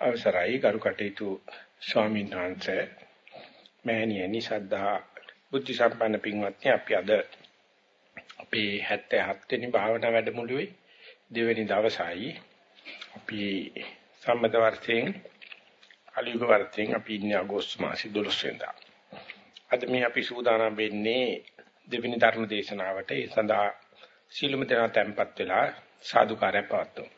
අවසරයි ගරු කටයුතු ස්වාමීන් වහන්සේ මෑණියනි සද්ධා බුද්ධ සම්පන්න පින්වත්නි අපි අද අපේ 77 වෙනි භාවනා වැඩමුළුවේ දෙවෙනි දවසයි අපි සම්මත වර්ෂයෙන් අලුයුග වර්ෂයෙන් අපි ඉන්නේ අගෝස්තු මාසේ 12 වෙනිදා. අද මේ අපි සූදානම් වෙන්නේ දෙවෙනි ධර්ම දේශනාවට ඒ සඳහා සීලමු දෙනා tempත් වෙලා සාදුකාරය පවත්වමු.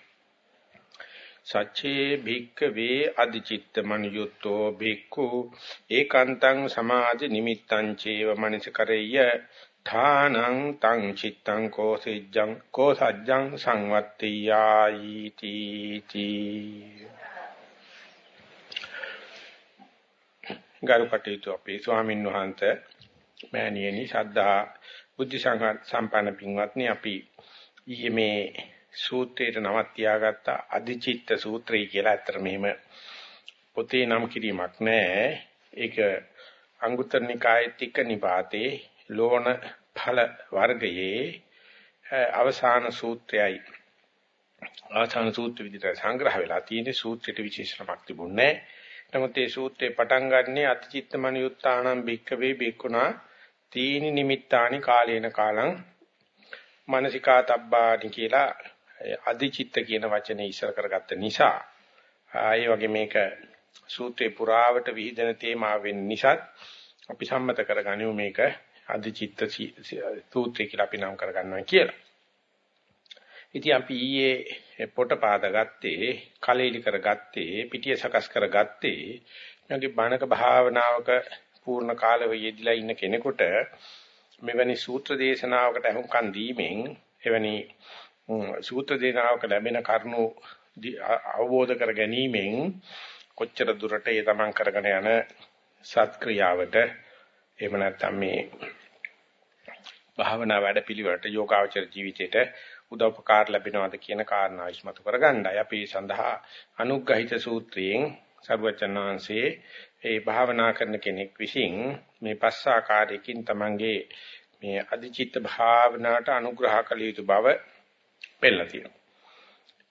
සච්චේ භික්කවේ අදිචිත්ත මනියුත්තෝ භික්ඛු ඒකාන්තං සමාධි නිමිත්තං චේව මනසකරෙය්‍ය ථානං තං චිත්තං කෝසෙජ්ජං කෝසජ්ජං සංවත්තියායි තීති ගරු කටයුතු අපේ ස්වාමින් වහන්සේ මෑණියනි ශ්‍රද්ධා බුද්ධ සම්පන්න පින්වත්නි අපි ඊයේ මේ සූත්‍රයට නමක් තියාගත්ත අදිචිත්ත සූත්‍රය කියලා. අතර මෙහෙම පොතේ නම් කිරීමක් නැහැ. ඒක අංගුත්තර නිකායේ තික නිපාතේ ලෝණ ඵල වර්ගයේ අවසාන සූත්‍රයයි. අවසාන සූත්‍ර විදිහට සංග්‍රහ වෙලා තියෙන සූත්‍රයට විශේෂණමක් තිබුණේ නමුත් මේ සූත්‍රේ පටන් ගන්නේ අතිචිත්ත මනියුත්තානම් භික්කවේ භික්ුණා තීනි නිමිත්තානි කාලේන කාලං මානසිකාතබ්බානි කියලා අදිචිත්ත කියන වචනේ ඉස්සර කරගත්ත නිසා ඒ වගේ මේක සූත්‍රේ පුරාවට විහිදෙන තේමාව වෙන නිසා අපි සම්මත කරගනිමු මේක අධිචිත්ත සූත්‍රය කියලා අපි නම් කරගන්නවා කියලා. ඉතින් අපි ඊයේ පොට පාදගත්තේ, කලෙලි කරගත්තේ, පිටිය සකස් කරගත්තේ මගේ බණක භාවනාවක පූර්ණ කාලෙ යෙදිලා ඉන්න කෙනෙකුට මෙවැනි සූත්‍ර දේශනාවකට අහුම්කන් දීමෙන් එවැනි සූත්‍ර දේශනාවක ලැබෙන කරුණු අවබෝධ කර ගැනීමෙන් කොච්චර දුරට ඒ තමන් කරගෙන යන සත්ක්‍රියාවට එහෙම නැත්නම් මේ භාවනා වැඩපිළිවෙලට යෝගාචර ජීවිතයට උදව්පකාර ලැබෙනවද කියන කාරණා ඉස්මතු කරගන්නයි. අපි සඳහා අනුග්‍රහිත සූත්‍රයෙන් සර්වචනාංශේ ඒ භාවනා කරන කෙනෙක් විසින් මේ පස් ආකාරයකින් තමන්ගේ මේ අධිචිත්ත භාවනාවට අනුග්‍රහ කළ යුතු බව පෙන්නලා තියෙනවා.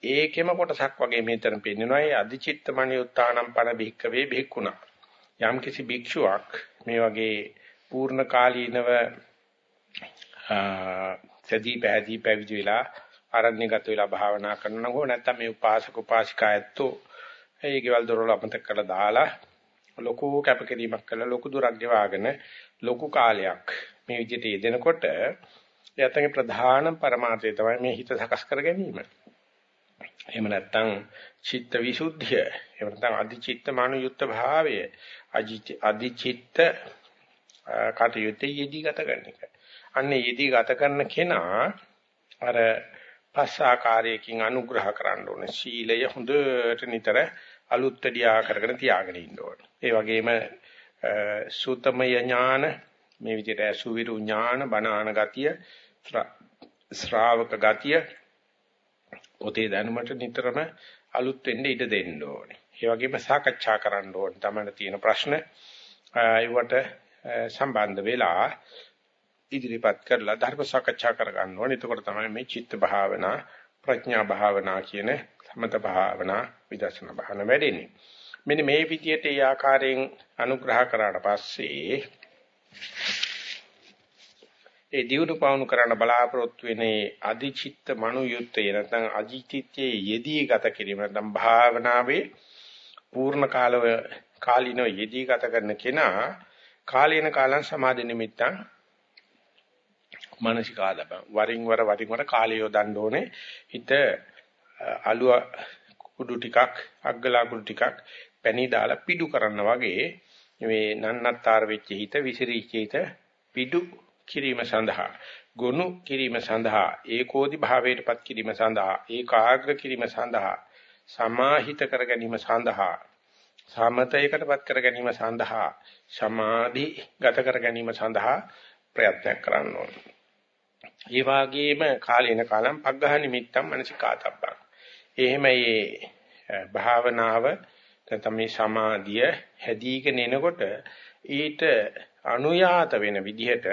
ඒකෙම කොටසක් වගේ මෙතන පෙන්නනවා ඒ අධිචිත්ත මනියුත්තානම් පන බික්කවේ බික්කුණා. යම් කිසි භික්ෂුවක් මේ වගේ පූර්ණ කාලීනව සදී පැහැදී පැවිදි වෙලා ආරණ්‍යගත වෙලා භාවනා කරනකෝ නැත්නම් මේ උපාසක උපාසිකා ඇත්තෝ ඒ ගෙවල් දොරවල් අමතක කරලා දාලා ලොකු කැපකිරීමක් කළා ලොකු දුරක් ගෙවාගෙන ලොකු කාලයක් මේ විදිහට යෙදෙනකොට එයාටගේ ප්‍රධාන පරමාර්ථය තමයි මේ හිත සකස් කර ගැනීම. එහෙම නැත්නම් චිත්ත විසුද්ධිය, එහෙම නැත්නම් අධිචිත්ත මානුයුක්ත භාවය, අධිචිත්ත කටයුත්තේ යෙදී ගත කරන එක. අන්න යෙදී ගත කරන කෙනා අර පස් ආකාරයකින් අනුග්‍රහ කරන්න ඕනේ. සීලය හොඳට නිතර අලුත්ත්‍ඩියා කරගෙන තියාගෙන ඉන්න ඕනේ. ඒ වගේම සූතමය ඥාන මේ විදිහට අසුවිරු ඥාන බණාන ගතිය ශ්‍රාවක ගතිය පොතේ දැනුමට නිතරම අලුත් වෙන්න ඉඩ දෙන්න ඕනේ. ඒ වගේම සාකච්ඡා කරන්න ඕනේ. තමයි තියෙන ප්‍රශ්න ඒවට සම්බන්ධ වෙලා ඉදිරිපත් කරලා ධර්ම සාකච්ඡා කරගන්න ඕනේ. එතකොට තමයි මේ චිත්ත භාවනා, ප්‍රඥා භාවනා කියන සමත භාවනා, විදර්ශනා භාවනා වැඩෙන්නේ. මෙන්න මේ විදිහට ඒ ආකාරයෙන් අනුග්‍රහ කරාට පස්සේ ඒ දියුණු පවුණු කරන්න බලාපොරොත්තු වෙන්නේ අධිචිත්ත මනුයුත්තේ නැත්නම් අධිචිත්තයේ යෙදී ගත කිරීම නැත්නම් භාවනාවේ පූර්ණ කාලව කාලිනව යෙදී ගත කරන කෙනා කාලේන කාලං සමාධි නිමිත්තං මානසිකාදබ වරින් වර වරින් වර කාලය යොදන්න ඕනේ. හිත අලුව කුඩු ටිකක් අග්ගලා කුඩු ටිකක් පැණි දාලා පිඩු කරන්න වගේ මේ නන්නත්තර වෙච්ච හිත විසිරීච්ච හිත පිඩු කිරීම සඳහා ගොනු කිරීම සඳහා ඒකෝදි භාවයටපත් කිරීම සඳහා ඒකාග්‍ර කිරීම සඳහා සමාහිත කර ගැනීම සඳහා සමතයකටපත් කර ගැනීම සඳහා සමාධි ගත කර ගැනීම සඳහා ප්‍රයත්නයක් කරන්න ඕන. ඒ වගේම කාලේන කාලම් පග්ඝහ නිමිත්තම් මනසිකාතබ්බං. එහෙම මේ භාවනාව නැත්නම් මේ සමාධිය හැදීගෙන එනකොට ඊට අනුයාත වෙන විදිහට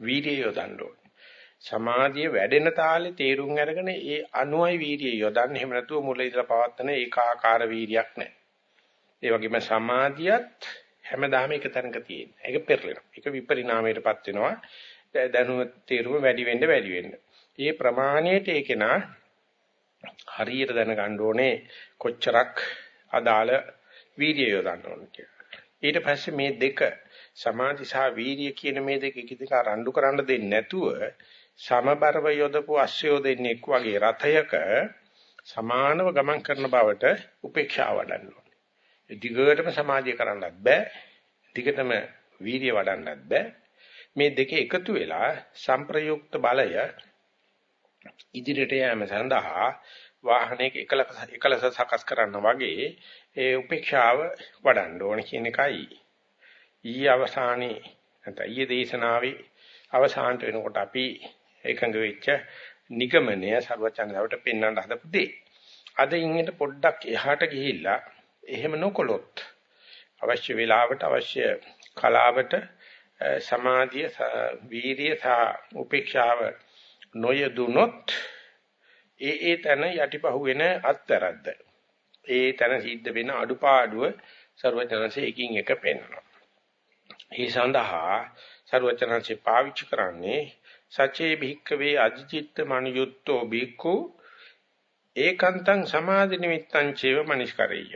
වීර්යය යොදන්න ඕනේ. සමාධිය වැඩෙන තාලේ තේරුම් අරගෙන ඒ අනුයි වීර්යය යොදන්න. එහෙම නැතුව මුල ඉඳලා පවත්තන ඒකාකාර වීර්යයක් නැහැ. ඒ වගේම සමාධියත් හැමදාම එක තැනක තියෙන. ඒක පෙරලෙනවා. ඒක විපරිණාමයටපත් වෙනවා. දැනුම තේරුම වැඩි වෙන්න වැඩි වෙන්න. මේ ප්‍රමාණයට ඒකේනා හරියට දැනගන්න ඕනේ කොච්චරක් අදාළ වීර්යය යොදන්න ඕනේ කියලා. ඊට පස්සේ මේ දෙක සමාධි සහ වීර්ය කියන මේ දෙක එක එක රණ්ඩු කරන්න දෙන්නේ නැතුව සමබරව යොදපු අශ්‍රයෝ දෙන්නේ එක් වගේ රථයක සමානව ගමන් කරන බවට උපේක්ෂාව වඩන්න ඕනේ. දිගටම සමාධිය කරන්නත් බෑ. දිගටම වීර්ය වඩන්නත් බෑ. මේ දෙක එකතු වෙලා සංප්‍රයුක්ත බලය ඉදිරියට යෑම සඳහා වාහනයක එකලස එකලස සකස් කරන්න වගේ ඒ උපේක්ෂාව වඩන්න ඕන කියන එකයි ඊයේ අවසානයේ නැත්නම් ඊයේ දේශනාවේ අවසානට වෙනකොට අපි එකඟ වෙච්ච නිගමනය සර්වචන්දවට පෙන්වන්න හදපු දේ. අද ඉන්නට පොඩ්ඩක් එහාට ගිහිල්ලා එහෙම නොකොලොත් අවශ්‍ය වෙලාවට අවශ්‍ය කලාවට සමාධිය වීරිය සහ උපේක්ෂාව නොයදුනොත් ඒ ඒ තැන යටිපහුවෙන අත්තරද්ද. ඒ තැන සිද්ධ වෙන අඩුපාඩුව ਸਰවචනසේ එකින් එක පෙන්වනවා. ඒ සඳහා ਸਰවචනසේ පාවිච්චි කරන්නේ සචේ භික්කවේ අජිචිත්ත මනුයුත්තෝ බික්කු ඒකන්තං සමාධි නිමිත්තං චේව මනිස්කරෙය්‍ය.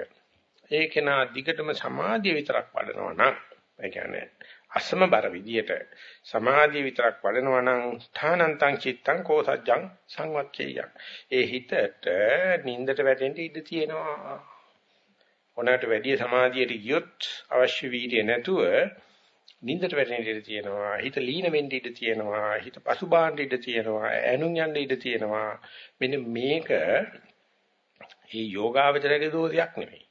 ඒ කෙනා දිගටම සමාධිය විතරක් වඩනවා නම් ඒ කියන්නේ අසමබර විදියට සමාධිය විතරක් වඩනවා නම් ථානන්තං චිත්තං කෝසජ්ජං සංවක්ඛේයං ඒ හිතට නින්දට වැටෙන්න ඉඩ තියෙනවා. ඕනකට වැඩි සමාධියට ගියොත් අවශ්‍ය වීර්ය නැතුව නින්දට වැටෙන්න ඉඩ තියෙනවා. හිත ලීන වෙන්න ඉඩ තියෙනවා. හිත පසුබාහන්න ඉඩ තියෙනවා. ඇනුන් යන්න ඉඩ තියෙනවා. මෙන්න මේක මේ යෝගාවචරයේ දෝෂයක් නෙමෙයි.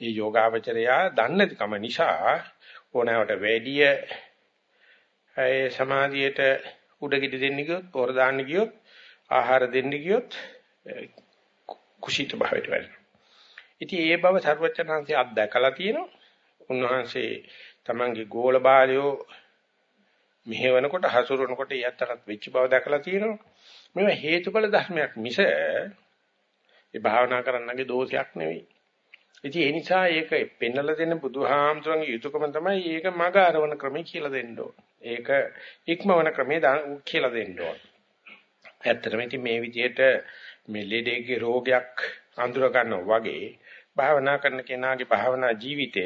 මේ යෝගාවචරයා දන්නේකම නිසා ඕනෑවට වැඩිය ඒ සමාධියට උඩගිඩි දෙන්න ගියොත්, පොර දාන්න ගියොත්, ආහාර දෙන්න ගියොත් කුසීත භාවයට වැටෙනවා. ඉතින් ඒ බව සර්වචනංශය අත්දැකලා තියෙනවා. උන්වහන්සේ තමන්ගේ ගෝල බාලයෝ මෙහෙවනකොට හසුරනකොට යත්තරත් වෙච්ච බව දැකලා තියෙනවා. මේවා හේතුඵල ධර්මයක් මිස ඒ භාවනා කරන්නගේ දෝෂයක් නෙවෙයි. ඉතින් ඒ නිසා ඒක පෙන්නලා දෙන බුදුහාමුදුරන්ගේ යුතුයකම තමයි ඒක මග අරවන ක්‍රමය කියලා දෙන්න ඕන. ඒක ඉක්මවන ක්‍රමය කියලා දෙන්න ඕන. ඇත්තටම ඉතින් මේ විදිහට මේ ලෙඩේගේ රෝගයක් අඳුර ගන්නවා වගේ භාවනා කරන කෙනාගේ භාවනා ජීවිතය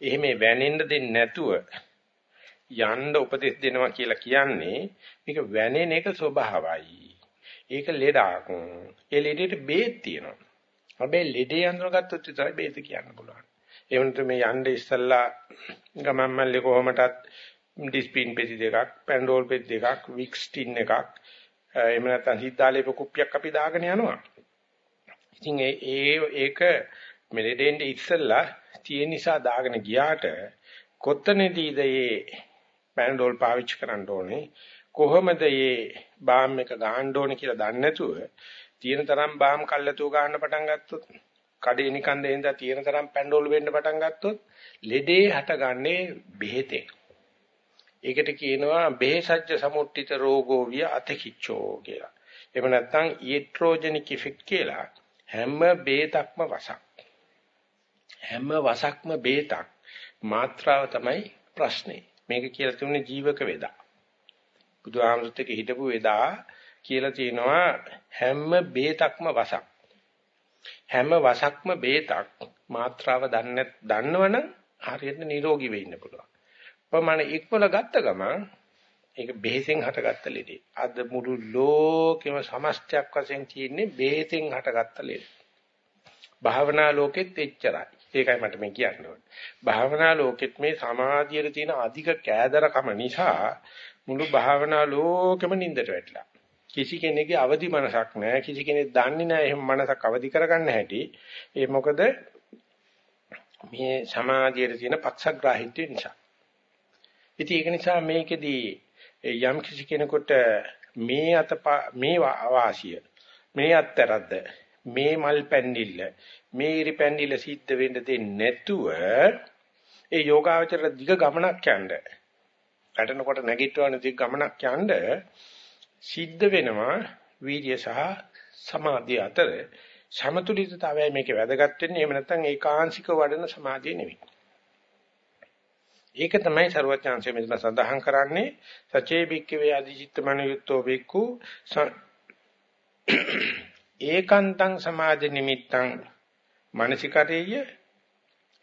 එහෙම වැනෙන්න දෙන්නේ නැතුව යන්න උපදෙස් දෙනවා කියලා කියන්නේ මේක වැනෙන එක ස්වභාවයි. ඒක ලෙඩක්. ඒ ලෙඩේට බේත් තියෙනවා. හැබැයි ලෙඩේ අඳුරගත්තොත් විතරයි බේත කියන්න පුළුවන්. ඒ වුණත් මේ යන්නේ ඉස්සල්ලා ගමන් මල්ලේ කොහොමටත් ඩිස්පින් පෙති දෙකක්, පැන්ඩෝල් පෙති දෙකක්, වික්ස් ටින් එකක්, එහෙම නැත්නම් හිතාලේප කුප්පියක් අපි දාගෙන යනවා. ඉතින් ඒ ඒක මෙලෙඩෙන්ද ඉස්සල්ලා තියෙන නිසා දාගෙන ගියාට කොත්තනදීද මේ පැන්ඩෝල් පාවිච්චි කරන්න ඕනේ කොහොමද මේ බාම් එක ගහන්න ඕනේ කියලා දන්නේ නැතුව තියෙන තරම් බාම් කල්ලාතෝ ගන්න පටන් ගත්තොත් කඩේ නිකන් දෙහින්දා තියෙන තරම් පැන්ඩෝල් වෙන්න පටන් ගත්තොත් ලෙඩේ හටගන්නේ බෙහෙතෙන්. ඒකට කියනවා බෙහෙසජ්ජ සමුට්ඨිත රෝගෝ විය අතකිච්චෝ කියලා. එහෙම නැත්නම් ඊට්‍රෝජෙනික් ඉෆෙක්ට් කියලා හැම බේතක්ම වසක්. හැම වසක්ම බේතක් මාත්‍රාව තමයි ප්‍රශ්නේ. මේක කියලා තිබුණේ ජීවක වේදා. බුදුහාමුදුරුත් එක්ක හිටපු වේදා කියලා තියෙනවා හැම බේතක්ම වසක්. හැම වසක්ම බේතක් මාත්‍රාව දන්නේ දන්නවනම් හරියට නිරෝගී වෙන්න පුළුවන්. ප්‍රමාණ ඉක්මල ගත්ත ගමන් ඒක බෙහෙතෙන් හටගත්ත ලෙඩේ. අද මුළු ලෝකෙම සමස්තයක් වශයෙන් තියෙන්නේ බෙහෙතෙන් හටගත්ත ලෙඩ. භාවනා ලෝකෙත් එච්චරයි. ඒකයි මට මේ කියන්න ඕනේ. භාවනා ලෝකෙත් මේ සමාධියේ තියෙන අධික කෑදරකම නිසා මුළු භාවනා ලෝකෙම නින්දට වැටිලා. කිසි කෙනෙකුගේ අවදි මනසක් නැහැ. කිසි කෙනෙක් දන්නේ නැහැ එහෙම මනසක් අවදි කරගන්න හැටි. ඒ මොකද මේ සමාධියේ තියෙන පක්ෂග්‍රාහීත්වය නිසා. ඉතින් ඒක නිසා මේකෙදී යම් කිසි කෙනෙකුට මේ අත මේ වාසිය මේ අත්තරද්ද මේ මල් පැන්නිල්ල මේ ඉරි පැන්නිල්ල සිද්ධ වෙන්න දෙන්නේ නැතුව ඒ යෝගාවචර දිග ගමනක් යන්න වැටෙනකොට නැගිටවන දිග ගමනක් යන්න සිද්ධ වෙනවා වීර්ය සහ සමාධිය අතර. සමතුලිතතාවය මේකේ වැදගත් වෙන්නේ. එහෙම නැත්නම් ඒකාංශික වඩන සමාධිය නෙවෙයි. ඒක තමයි ਸਰවඥාන්සේ මෙතන සඳහන් කරන්නේ. සචේ බික්කවේ අධිචිත්ත මනියුත්තෝ බික්කු ඒකාන්තං සමාධි නිමිත්තං මානසිකරේය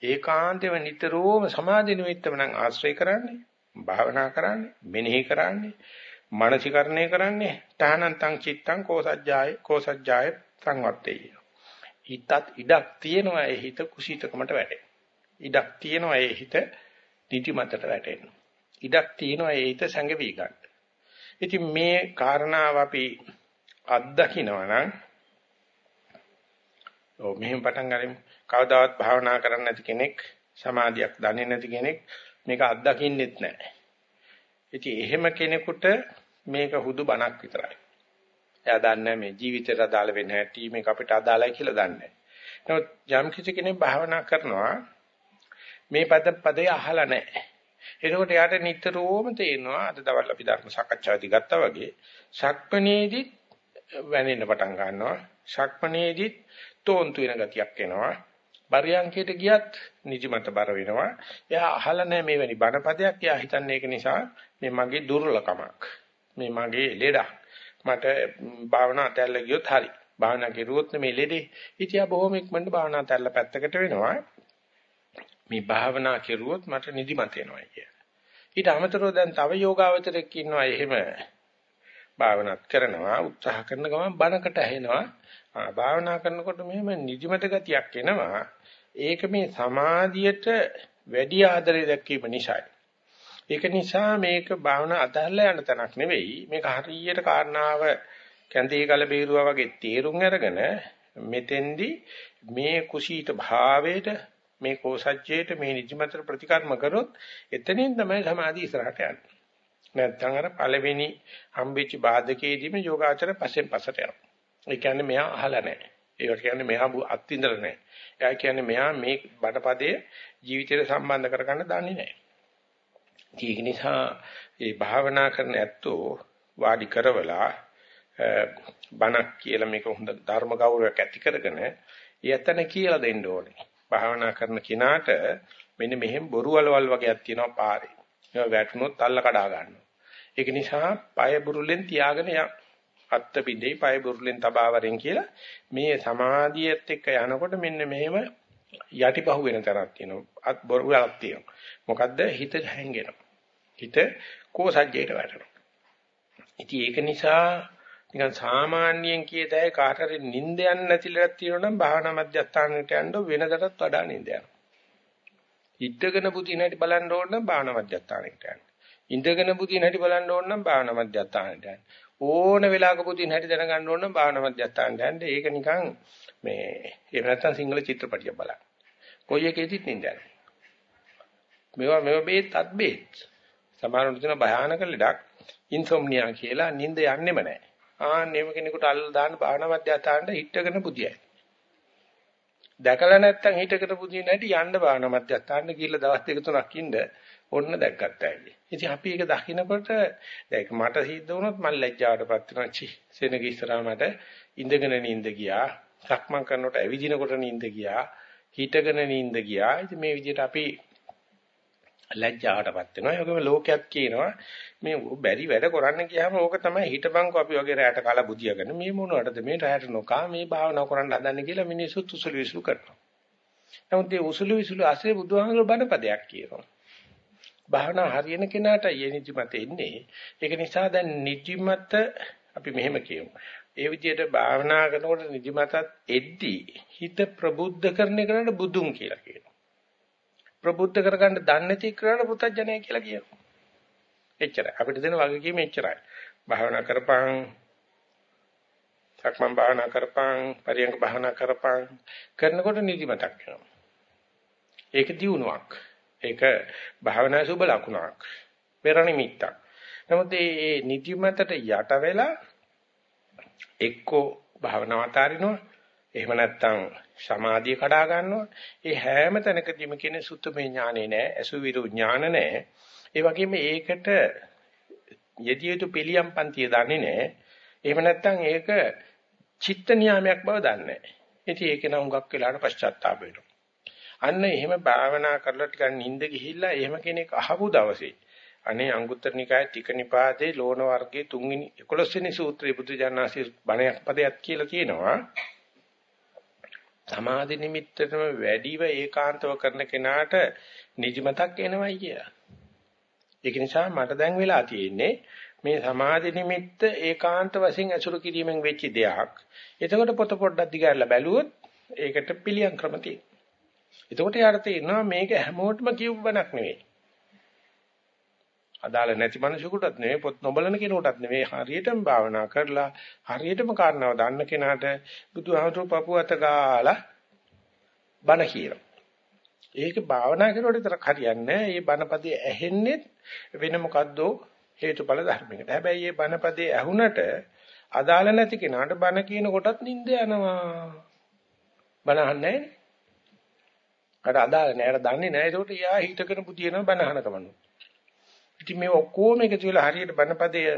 ඒකාන්තව නිතරම සමාධි නිමිත්තම නම් ආශ්‍රය කරන්නේ භාවනා කරන්නේ මෙනෙහි කරන්නේ මානසිකරණය කරන්නේ තහනන්තං චිත්තං කෝසජ්ජාය කෝසජ්ජාය සංවත්තේය හිතත් ඉඩක් තියෙනවා ඒ හිත කුසීතකමට වැටෙන ඉඩක් තියෙනවා ඒ හිත නිදිමතට වැටෙන්න ඉඩක් තියෙනවා ඒ හිත සංගවි ගන්න ඉතින් මේ කාරණාව අපි අත්දකිනවා නම් ඔව් මෙහෙම පටන් ගනිමු. කවදාවත් භාවනා කරන්නේ නැති කෙනෙක්, සමාධියක් දන්නේ නැති කෙනෙක් මේක අත්දකින්නෙත් නැහැ. ඉතින් එහෙම කෙනෙකුට මේක හුදු බණක් විතරයි. එයා දන්නේ මේ ජීවිතයට අදාළ වෙන හැටි මේක අපිට අදාළයි කියලා දන්නේ නමුත් යම් කිසි කෙනෙක් භාවනා කරනවා මේ පද පදේ අහලා නැහැ. එතකොට යාට නිතරම තේරෙනවා අද දවල් අපි ධර්ම සාකච්ඡාවදී ගත්තා වගේ ශක්මණේදිත් වැනෙන්න පටන් ගන්නවා. ශක්මණේදිත් තෝන්තු වෙන ගතියක් එනවා. පරියන්කයට ගියත් නිදිමත බර වෙනවා. එයා අහලා නැහැ මේ වැනි බණපදයක්. එයා හිතන්නේ ඒක නිසා මේ මගේ දුර්ලකමක්. මේ මගේ ලෙඩක්. මට භාවනා අතල්ල ගියොත් හරි. භාවනා කෙරුවොත් මේ ලෙඩේ. ඉතියා බොහොම ඉක්මනට භාවනා අතල්ල පැත්තකට වෙනවා. මේ භාවනා කෙරුවොත් මට නිදිමත එනවා කිය. ඊට අමතරව දැන් තව යෝගාවචරයක් ඉන්නවා එහෙම භාවනාත් කරනවා උත්සාහ කරන ගමන් බණකට ඇහෙනවා භාවනා කරනකොට මෙහෙම නිදිමත ගතියක් එනවා. ඒක මේ සමාධියට වැඩි ආදරය දක්වීම නිසායි. ඒක නිසා මේක භාවනා අතහැරලා යන තැනක් නෙවෙයි. මේක හරියට කාරණාව කැඳේ කල බේරුවා වගේ තේරුම් අරගෙන මෙතෙන්දි මේ කුසීත භාවයට මේ කෝසජ්ජයට මේ නිදිමතට ප්‍රතිකර්ම කරොත් එතනින් තමයි සමාධිය ඉස්සරහට යන්නේ. නැත්නම් අර පළවෙනි හම්බෙච්ච බාධකයේදීම යෝගාචර පස්සෙන් පස්සට යනවා. ඒ කියන්නේ මෙයා අහලා නැහැ. ඒකට කියන්නේ මෙයා අත්විඳලා නැහැ. එයා කියන්නේ මෙයා මේ බඩපදයේ ජීවිතයට සම්බන්ධ කරගන්න දන්නේ නැහැ. ඒක නිසා මේ භාවනා කරන ඇත්තෝ වාඩි කරවලා බණක් කියලා මේක හොඳ ධර්ම ගෞරවයක් ඇති කරගෙන යතන කියලා දෙන්න ඕනේ. භාවනා කරන කෙනාට මෙන්න මෙහෙම බොරු වලවල් වගේක් තියෙනවා පාරේ. ඒවා වැටුනොත් අල්ල කඩා ගන්නවා. ඒක නිසා পায় බුරුලෙන් තියාගෙන යන්න. අත්ත පිටේ පය බුරුලෙන් තබාවරෙන් කියලා මේ සමාධියත් එක්ක යනකොට මෙන්න මෙහෙම යටිපහුව වෙන තරක් තියෙනවා. අත් බොරුවක් තියෙනවා. මොකද්ද හිත හැංගෙනවා. හිත කෝසජ්ජයට වැටෙනවා. ඉතින් ඒක නිසා නිකන් සාමාන්‍යයෙන් කියතයි කාටරි නිින්ද යන්නේ නැතිලක් තියෙනවා නම් භාවනා මධ්‍යස්ථානයට යන්න වෙනදටත් වඩා නිින්ද යනවා. ඉද්දගෙන පුතින හැටි බලන්න ඕන නම් භාවනා මධ්‍යස්ථානයට යන්න. ඉඳගෙන පුතින හැටි බලන්න ඕන නම් භාවනා මධ්‍යස්ථානයට යන්න. ඕන වෙලාවක පුතින් හැටි දැනගන්න ඕන නම් භාවනා මධ්‍යස්ථානට යන්න. ඒක නිකන් මේ එහෙම නැත්නම් සිංහල චිත්‍රපටියක් බලන්න. කොයි එකේදීත් නින්දයි. මේවා මේවා බේත් අත් බේත්. සමහරවිට තියෙන භයානක ලෙඩක් ඉන්සොම්නියා කියලා නිින්ද යන්නෙම නැහැ. ආන්නේම කෙනෙකුට අල්ල දාන්න භාවනා මධ්‍යස්ථානට හිටගෙන පුදියයි. දැකලා නැත්තම් හිටකට පුදින හැටි යන්න භාවනා මධ්‍යස්ථානට ගිහිල්ලා දවස් දෙක තුනක් ඉන්න ඔන්න දැක්කත් ඇයි. ඉතින් අපි ඒක දකිනකොට දැන් මට සිද්ධ වුණොත් මම ලැජ්ජාවටපත් වෙනවා. චි සෙනග ඉස්සරහා මට ඉඳගෙන නිින්ද ගියා. සක්මන් කරනකොට ඇවිදිනකොට නිින්ද ගියා. හිටගෙන නිින්ද ගියා. ඉතින් මේ විදිහට අපි ලැජ්ජාවටපත් වෙනවා. ඒකම ලෝකයක් කියනවා මේ බැරි වැඩ කරන්න ගියාම ඕක තමයි හිටපන්කෝ අපි වගේ රැයට කාලා බුදියාගෙන මේ මොනවටද මේ රැයට නොකා මේ භාවනා කරන්න හදන්නේ කියලා මිනිස්සුත් උසුළු විසුළු කරනවා. නමුත් මේ උසුළු විසුළු ASCII බුදුහාමුදුරුවෝ බණපදයක් කියනවා. භාවනා හරියන කෙනාට යේ නිදිමත එන්නේ. ඒක නිසා දැන් නිදිමත අපි මෙහෙම කියමු. ඒ විදිහට භාවනා කරනකොට නිදිමතත් එද්දී හිත ප්‍රබුද්ධ කරන එකට බුදුන් කියලා කියනවා. ප්‍රබුද්ධ කරගන්න දන්නේ නැති කරණ පුතඥය කියලා කියනවා. එච්චරයි. අපිට දෙන වගකීම එච්චරයි. භාවනා කරපං සක්මන් භාවනා කරපං පරියංග භාවනා කරපං කරනකොට නිදිමතක් එනවා. ඒක දියුණුවක්. ඒක භාවනා සුබ ලකුණක්. පෙර නිමිත්තක්. නමුත් මේ නිදිමතට යට වෙලා එක්කෝ භාවනාව අතාරිනවා. එහෙම නැත්නම් සමාධිය කඩා ගන්නවා. ඒ හැම තැනකදීම කියන්නේ සුත්තමේ ඥානෙ නෑ, අසුවිරු ඥාන නෑ. ඒ වගේම ඒකට යෙදිය යුතු පිළියම් පන්තිය දන්නේ නෑ. එහෙම නැත්නම් ඒක චිත්ත නියාමයක් බව දන්නේ නෑ. ඉතින් ඒක නම් හුඟක් වෙලාට පශ්චාත්තාප වෙනවා. අන්න එහෙම භාවනා කරලා ටිකක් නිින්ද ගිහිල්ලා එහෙම කෙනෙක් අහපු දවසේ අනේ අංගුත්තර නිකායේ ටික නිපාතේ ලෝණ වර්ගයේ තුන්වෙනි 11 වෙනි සූත්‍රයේ බුදුජානනාංශයේ බණයක් පදයක් කියලා තියෙනවා. සමාධි නිමිත්තටම වැඩිව ඒකාන්තව කරන කෙනාට නිදිමතක් එනවයි කියලා. ඒක නිසා මට දැන් වෙලා තියෙන්නේ මේ සමාධි නිමිත්ත ඒකාන්ත වශයෙන් අසුරු කිරීමෙන් වෙච්ච දෙයක්. එතකොට පොත පොඩ්ඩක් දිගාරලා බැලුවොත් ඒකට පිළියම් ක්‍රම තියෙනවා. එතකොට යාට තේරෙනවා මේක හැමෝටම කියපු බණක් නෙවෙයි. අදාළ නැති මිනිසෙකුටත් නෙවෙයි පොත් නොබලන කෙනෙකුටත් නෙවෙයි හරියටම භාවනා කරලා හරියටම කාරණාව දන්න කෙනාට බුදුහාමුදුරුවෝ පපුව අත ගාලා බණ කියනවා. ඒක භාවනා කරනකොට විතර හරියන්නේ නැහැ. මේ බණපදේ ඇහෙන්නේ වෙන මොකද්ද හේතුඵල ධර්මයකට. හැබැයි මේ බණපදේ ඇහුනට අදාළ නැති කෙනාට බණ කියන කොටත් නිින්ද යනවා. බණ අහන්නේ නැහැ. අර අදාළ නැහැ. අර දන්නේ නැහැ. ඒකට යා හිතගෙන පුතියනවා බණ අහන කමන්නේ. ඉතින් මේ ඔක්කොම එකතු වෙලා හරියට බණපදයේ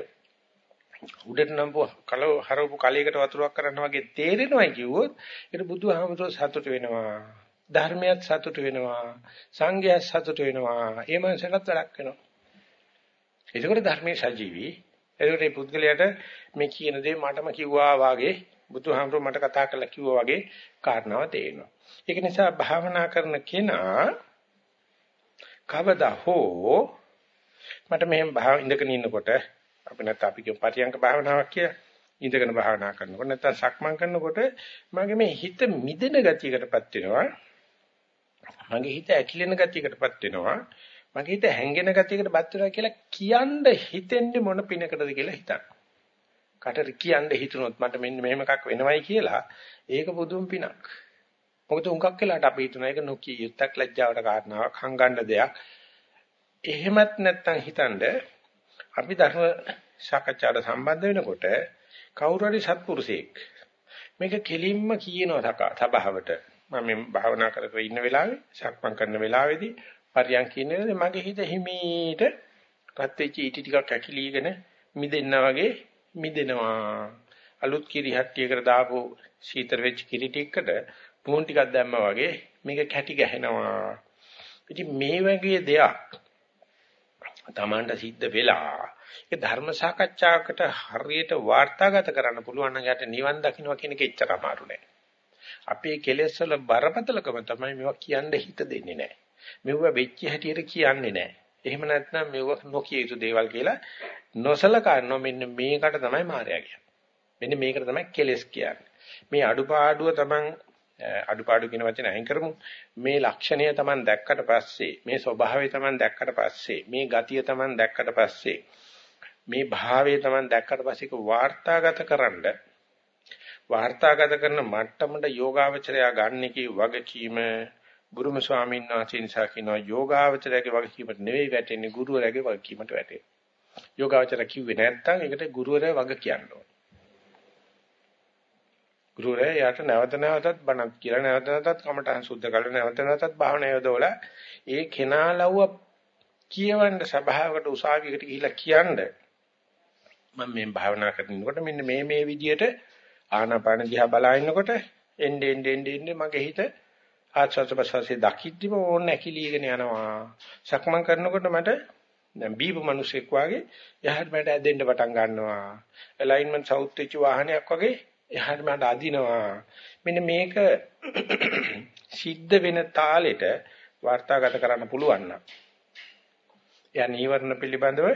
උඩට නම් කලව හරවපු කලයකට වතුරක් කරන්න වගේ තේරෙනවයි කිව්වොත් ඒක බුදුහාමතුරු සතුට වෙනවා. ධර්මයක් සතුට වෙනවා. සංඝයා සතුට වෙනවා. ඒ මනසටත් වැඩක් වෙනවා. ඒකෝට ධර්මයේ සජීවී. ඒකට මේ පුද්ගලයාට මේ කියන දේ මටම කිව්වා වාගේ බුදුහාමතුරු මට කතා කරලා කිව්වා වගේ කාරණාව තේරෙනවා. ඒක නිසා භාවනා කරන කෙනා කවදා හෝ මට මෙහෙම භාව ඉඳගෙන ඉන්නකොට අපි නැත්නම් අපි කියමු පරියංග භාවනාවක් කියලා ඉඳගෙන භාවනා කරනකොට නැත්නම් සක්මන් කරනකොට මගේ මේ හිත මිදෙන ගතියකටපත් වෙනවා මගේ හිත ඇකිලෙන ගතියකටපත් වෙනවා මගේ හිත හැංගෙන ගතියකටපත් වෙනවා කියලා කියන්න හිතෙන්නේ මොන පිනකටද කියලා හිතන්න. කටට කියන්න හිතුනොත් මට මෙන්න මෙහෙම එකක් වෙනවයි කියලා ඒක බුදුන් පිනක්. මොකද උන්කක් වෙලාට අපි හිතන එක නොකිය යුත්තක් ලැජ්ජාවට කාරණාවක් හංගන්න දෙයක්. එහෙමත් නැත්නම් හිතනද අපි ධර්ම සාකච්ඡාට සම්බන්ධ වෙනකොට කවුරු හරි සත්පුරුෂයෙක් මේක කෙලින්ම කියනවා සභාවට මම මේ භාවනා කරගෙන ඉන්න වෙලාවේ සක්මන් කරන වෙලාවේදී පරියන් කියන්නේ මගේ හිත හිමීට රත් වෙච්ච ඊටි ටිකක් ඇකිලීගෙන මිදෙන්න වගේ මිදෙනවා. අලුත් කිරි හට්ටියකට දාපු සීතල වෙච්ච කිරි ටිකකට පුහුණු ටිකක් දැම්මා වගේ මේක කැටි ගහනවා. ඉතින් මේ වගේ දෙයක් තමන්ට සිද්ධ වෙලා ඒ ධර්ම සාකච්ඡාවකට හරියට වාර්තාගත කරන්න පුළුවන් නම් යට නිවන් දකින්න කියන එක එච්චර අමාරු නෑ. අපේ කෙලෙස් වල බරපතලකම තමයි මේවා කියන්න හිත දෙන්නේ නෑ. මෙව වෙච්ච හැටියට කියන්නේ නෑ. එහෙම නැත්නම් මෙව නොකිය යුතු දේවල් කියලා නොසලකා නෝ මෙන්න මේකට තමයි මායя කියන්නේ. මෙන්න මේකට තමයි කෙලෙස් කියන්නේ. මේ අඩුපාඩුව තමන් අඩුපාඩු කියන වචන අයින් කරමු. මේ ලක්ෂණය Taman දැක්කට පස්සේ, මේ ස්වභාවය Taman දැක්කට පස්සේ, මේ ගතිය Taman දැක්කට පස්සේ, මේ භාවය Taman දැක්කට පස්සේ වාර්තාගත කරන්න වාර්තාගත කරන මට්ටමට යෝගාවචරය ගන්න කී වගකීම ගුරුම ස්වාමීන් වහන්සේ නිසා කියනවා යෝගාවචරයේ වගකීමට නෙවෙයි වැටෙන්නේ ගුරුවරයාගේ වගකීමට වැටෙන්නේ. යෝගාවචර කිව්වේ නැත්නම් ඒකට ගුරුවරයා වග කියන්න ඕන. ගුරුවරයා යාට නැවත නැවතත් බණක් කියලා නැවත නැවතත් කමටහන් සුද්ධ කරලා නැවත නැවතත් භාවනා යොදවලා ඒ කෙනා ලව්ව කියවන්න සභාවකට උසාවියකට ගිහිල්ලා කියන්න මම මේ භාවනා කරනකොට මෙන්න මේ මේ විදියට ආනාපාන දිහා බලනකොට එන්නේ එන්නේ එන්නේ මගේ හිත ආස්වාද ප්‍රසවාසයේ දකිද්දිම ඕන ඇකිලීගෙන යනවා. සක්මන් කරනකොට මට දැන් බීප මිනිසෙක් වාගේ යහට මට ඇදෙන්න පටන් ගන්නවා. ඇලයින්මන්ට් සවුත් වෙච්ච වාහනයක් වගේ එහාට මට අදිනවා. මෙන්න මේක සිද්ධ වෙන තාලෙට වාර්තාගත කරන්න පුළුවන් නම් එයා නීවරණ පිළිබඳව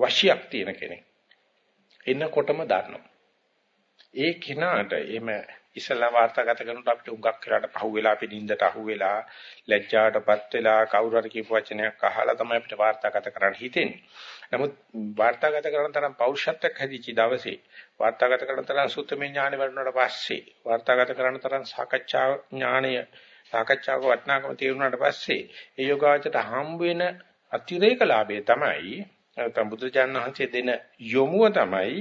වශියක් තියෙන කෙනෙක්. එන්නකොටම දන්නවා. ඒ කෙනාට එimhe ඉස්සලා වාර්තාගත කරනකොට අපිට උගක් කරලාට පහුවෙලා අපි නිින්දට අහුවෙලා ලැජ්ජාටපත් වෙලා කවුරු හරි කියපු වචනයක් අහලා තමයි අපිට වාර්තාගත කරන්න හිතෙන්නේ. නමුත් වාර්තාගත කරන තරම් පෞරුෂත්වයක් හැදිච්ච දවසේ වාර්තාගත කරන තරම් සුත්තමේ ඥානෙ වඩනට පස්සේ වාර්තාගත කරන තරම් සාකච්ඡා ඥානය සාකච්ඡාවක වටිනාකම තේරුණාට පස්සේ ඒ යෝගාවචරයට හම්බ වෙන අතිරේක ලාභය තමයි නැත්නම් බුදුචාන් වහන්සේ දෙන යොමුව තමයි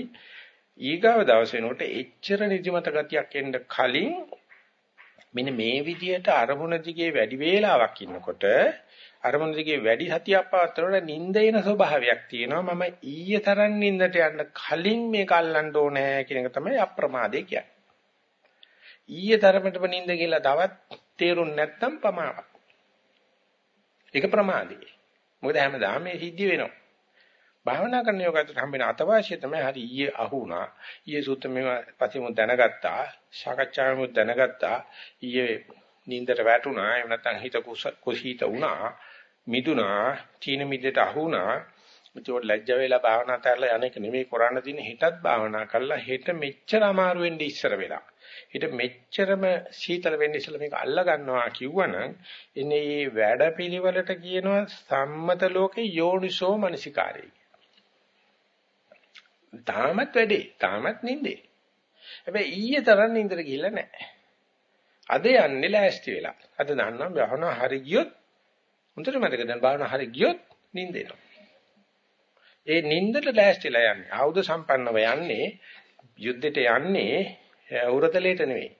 ඊගාව දවස් වෙනකොට එච්චර නිදිමත ගතියක් එන්න කලින් මෙන්න මේ විදියට අරමුණ දිගේ වැඩි වේලාවක් ඉන්නකොට අරමුණ දිගේ වැඩි සතියක් පවත්වනකොට නිින්ද එන ස්වභාවයක් තියෙනවා. මම ඊයේ තරම් නිින්දට යන්න කලින් මේක අල්ලන්න ඕනේ කියන එක තමයි අප්‍රමාදේ කියන්නේ. ඊයේ තරමටම නිින්ද කියලා තවත් තේරුම් නැත්තම් පමාවක් ඒක ප්‍රමාදේ. මොකද හැමදාම මේ සිද්ධ වෙනවා. භාවනා කරන යෝගයට හම්බෙන අතවාසිය තමයි හරි ඊයේ අහුණා. ඊයේ සූත්‍රමේව පතිමු දැනගත්තා. සාකච්ඡාවෙමු දැනගත්තා. ඊයේ නින්දට වැටුණා. එහෙම නැත්නම් හිත කුසීත වුණා. මිදුණා. චීන මිදෙට අහුණා. ඒකට ලැජ්ජ වෙලා භාවනා කරලා යන්නේක නෙමෙයි කරන්න තියෙන්නේ හිතත් භාවනා කරලා හිත මෙච්චර අමාරු වෙන්නේ ඉස්සර වෙලා. හිත මෙච්චරම සීතල වෙන්නේ ඉස්සලා මේක අල්ලා ගන්නවා කිව්වනම් එන්නේ මේ වැඩපිළිවෙලට කියනවා සම්මත ලෝකේ යෝනිසෝ මනසිකාරය. තාමත් වැඩේ. තාමත් නිින්දේ. හැබැයි ඊයේ තරම් නිින්දට ගිහිල්ලා නැහැ. අද යන්නේ ලෑස්ති වෙලා. අද දන්නවා භාවනා හරි ගියොත් හොඳට මතක දැන් භාවනා හරි ගියොත් නිින්ද එනවා. ඒ නිින්දට ලෑස්තිලා යන්නේ. ආයුධ සම්පන්නව යන්නේ යුද්ධෙට යන්නේ උරතලයට නෙවෙයි.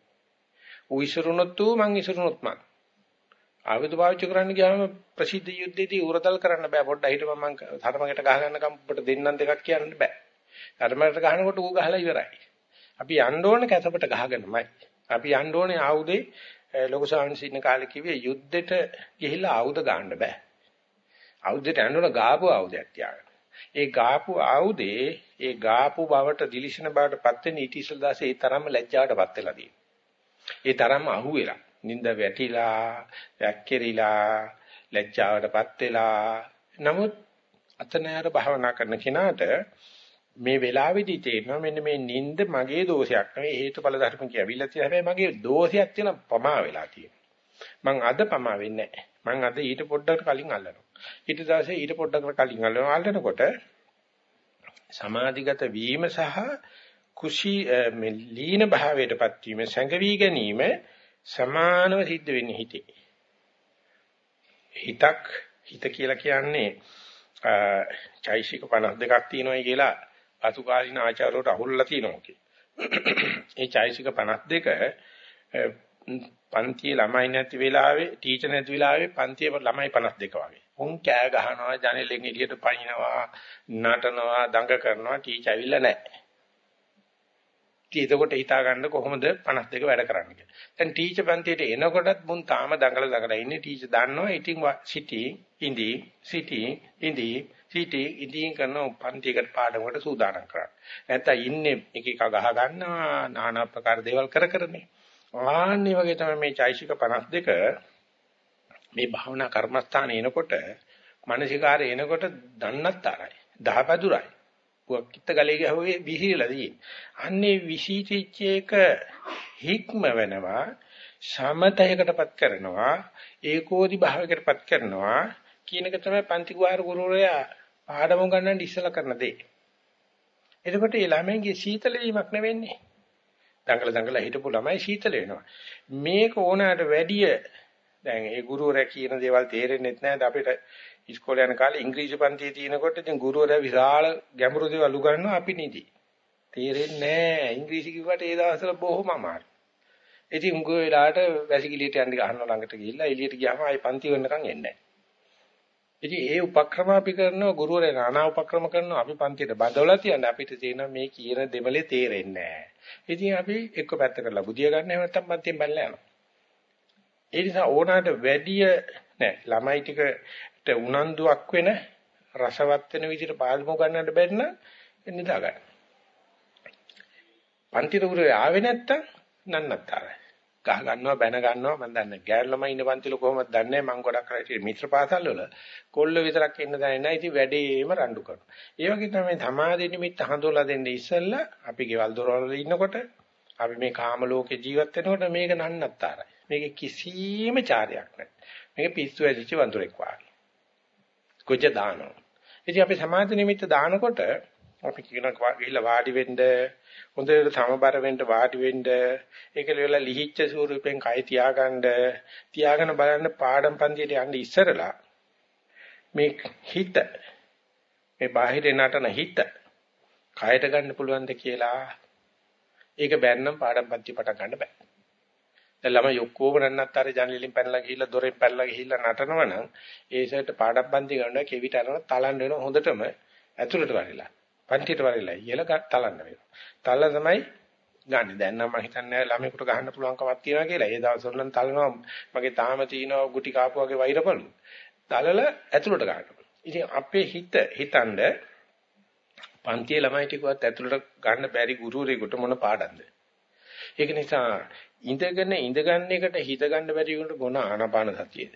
ඌ ඉසුරුනොත් ඌ මං ඉසුරුනොත් මං. ආයුධ පාවිච්චි කරන්න ගියාම ප්‍රසිද්ධ යුද්ධෙදී උරතල් කරන්න බෑ. පොඩ්ඩක් හිටපන් මං තරමකට ගහ ගන්න කම්පට දෙන්නම් දෙකක් කියන්න බෑ. ධර්මයට ගහනකොට ඌ ගහලා ඉවරයි. අපි යන්න ඕනේ කැසපට ගහගෙනමයි. අපි යන්න ඕනේ ආයුධේ ලොකු සාංශින්න කාලේ කිව්වේ යුද්ධෙට ගිහිල්ලා ආයුධ ගන්න බෑ. ආයුධෙට යන්න ඕන ගාපු ආයුධයක් තියාගන්න. ඒ ගාපු ආයුධේ ඒ ගාපු බවට දිලිසන බවට පත් වෙන ඊටිසල් දාසේ ඒ තරම්ම ලැජ්ජාවටපත් වෙලා තියෙනවා. ඒ තරම්ම අහුවෙලා නිින්ද වැටිලා, වැක්කිරිලා, ලැජ්ජාවටපත් වෙලා. නමුත් අතනෑර භාවනා කරන කෙනාට මේ වෙලාවේදී තේරෙනවා මෙන්න මේ නිින්ද මගේ දෝෂයක් නෙවෙයි හේතුඵල ධර්ම කියවිලා තියෙන හැබැයි මගේ දෝෂයක් තියෙන පමා වෙලා තියෙනවා. මං අද පමා වෙන්නේ නැහැ. මං අද ඊට පොඩ්ඩකට කලින් අල්ලනවා. ඊට දවසේ ඊට පොඩ්ඩකට කලින් අල්ලනවා. අල්ලනකොට සමාධිගත වීම සහ කුෂී මේ ලීන භාවයටපත් වීම සැඟවි ගැනීම සමානව සිද්ධ වෙන්නේ හිතේ. හිතක් හිත කියලා කියන්නේ චෛසික 52ක් තියෙනවායි කියලා අතුකාලීන ආචාර්යවට අහුල්ලා තියෙනවා කි. ඒ චෛසික 52 පන්තියේ ළමයි නැති වෙලාවේ ටීචර් නැති වෙලාවේ පන්තියේ ළමයි 52 වගේ. උන් කෑ ගහනවා ජනෙලෙන් එළියට පනිනවා නටනවා දඟ කරනවා ටීචර් ඇවිල්ලා නැහැ. ඉතින් එතකොට හිතා ගන්න කොහොමද 52 වැඩ කරන්න කියලා. දැන් ටීචර් පන්තියට එනකොටත් මුන් තාම දඟල දඟල ඉන්නේ ටීචර් දන්නවා ඉතින් සිටි ඉඳි සිටි ඉඳි සිටි ඉඳින් කරන පන්තියකට පාඩමකට සූදානම් කරන්න. නැත්තම් ඉන්නේ එක එක ගහ ගන්නවා নানা ආකාර දේවල් කර කරනේ. ආන්නේ වගේ තමයි මේ චෛසික 52 මේ භාවනා කර්මස්ථානේ එනකොට මානසිකාරය එනකොට දන්නත් තරයි. දහපදුරයි. පුක්කිට ගලේ ගහුවේ විහිරලා තියෙන්නේ. අන්නේ විශීචිච්ච එක හික්ම වෙනවා සමතයකටපත් කරනවා ඒකෝදි භාවයකටපත් කරනවා කියන එක තමයි පන්ති කුමාර ගුරුවරයා පාඩම ගන්නන් ඉස්සලා කරන දේ. එතකොට ඒ ළමයින්ගේ සීතල වීමක් නෙවෙන්නේ. දඟල දඟල හිටපු ළමයි සීතල වෙනවා. මේක ඕනෑමට වැඩිය දැන් ඒ ගුරුවරයා කියන දේවල් තේරෙන්නේ නැහැ අපිට ඉස්කෝලේ යන කාලේ ඉංග්‍රීසි පන්තියේ තියෙනකොට ඉතින් ගුරුවරයා විශාල ගැඹුරු දේවල් උගන්වනවා අපි නිදි. තේරෙන්නේ නැහැ. ඉංග්‍රීසි කිව්වට ඒ දවස්වල බොහොම අමාරුයි. ඉතින් උංගු වෙලාවට වැසිකිළියට යන්න ගහන ළඟට ගිහිල්ලා එළියට ගියාම ආයි පන්ති වෙනකන් එන්නේ නැහැ. ඉතින් ඒ උපක්‍රම අපි කරනවා ගුරුවරයා নানা උපක්‍රම කරනවා අපි පන්තියට බඳවලා තියන්නේ අපිට තියෙන මේ කියන දෙමලේ තේරෙන්නේ නැහැ. ඉතින් අපි එක්ක පැත්ත කරලා බුදිය ගන්න එහෙම නැත්නම් පන්තියෙන් බැලලා යනවා. ඒ නිසා ඕනාට වැඩිය නෑ ළමයි ටිකට උනන්දුවක් වෙන රසවත් වෙන විදිහට පාල්මු ගන්නට බැරි නම් නිදා ගන්න. පන්ති රුරේ ආවේ නැත්තම් නන්නතරයි. ගහ ගන්නවා බැන ගන්නවා. මම දන්නේ ගෑනු ළමයි ඉන්න පන්තිල කොහොමද දන්නේ? මම ගොඩක් රටේ මිත්‍ර පාසල් වල කොල්ල විතරක් ඉන්න දන්නේ නැහැ ඉතින් වැඩේම රණ්ඩු කරනවා. ඒ වගේ තමයි සමාධි නිමිත්ත හඳුල්ලා දෙන්නේ ඉස්සෙල්ලා අපි ගෙවල් දොරවල් ඉන්නකොට අපි මේ කාම ලෝකේ ජීවත් වෙනකොට මේක නන්නත්තරයි. මේක කිසිම චාරයක් නැහැ මේක පිස්සු ඇදිච්ච වඳුරෙක් වාගේ. කොච්ච දානවා. ඉතින් අපි සමාධි නිමිත්ත දානකොට අපි කියනවා ගිහිල්ලා වාඩි වෙන්න හොඳට සමබර වෙන්න වාඩි වෙන්න ඒකල වෙලා ලිහිච්ච ස්වරූපෙන් කය තියාගන්න තියාගෙන බලන්න පාඩම් පන්තියට යන්න ඉස්සරලා මේ හිත මේ බාහිර නටන හිත කයට ගන්න පුළුවන්ද කියලා ඒක බැන්නම් පාඩම් පන්ති පටන් ගන්න බෑ. දැන් ළමයි ඔක්කොම නන්නත් අර ජනලින් පැනලා ගිහිල්ලා දොරෙන් පැනලා ගිහිල්ලා නටනවනම් ඒසට පාඩම් පන්ති ගන්නවා කෙවිත අරන තලන්න වෙන හොඳටම ඇතුළට වරිලා පන්තියට වරිලා ඉහළ තලන්න වෙනවා. තල්ල තමයි ගන්න. දැන් නම් මම හිතන්නේ ළමයෙකුට ගහන්න පුළුවන් කමක් තියනවා කියලා. ඒ දවස්වල නම් තලනවා මගේ තාම තියෙනවා ගුටි කාපු වගේ වෛරපළු. තලල ඇතුළට ගන්නවා. ඉතින් අපේ හිත හිතනද පන්තියේ ළමයි ටිකවත් ඇතුළට ගන්න බැරි ගුරුවරයෙකුට මොන පාඩම්ද? ඒක නිසා ඉඳගෙන ඉඳගන්න එකට හිත ගන්න බැරි වුණට මොන ආනාපාන සතියේද?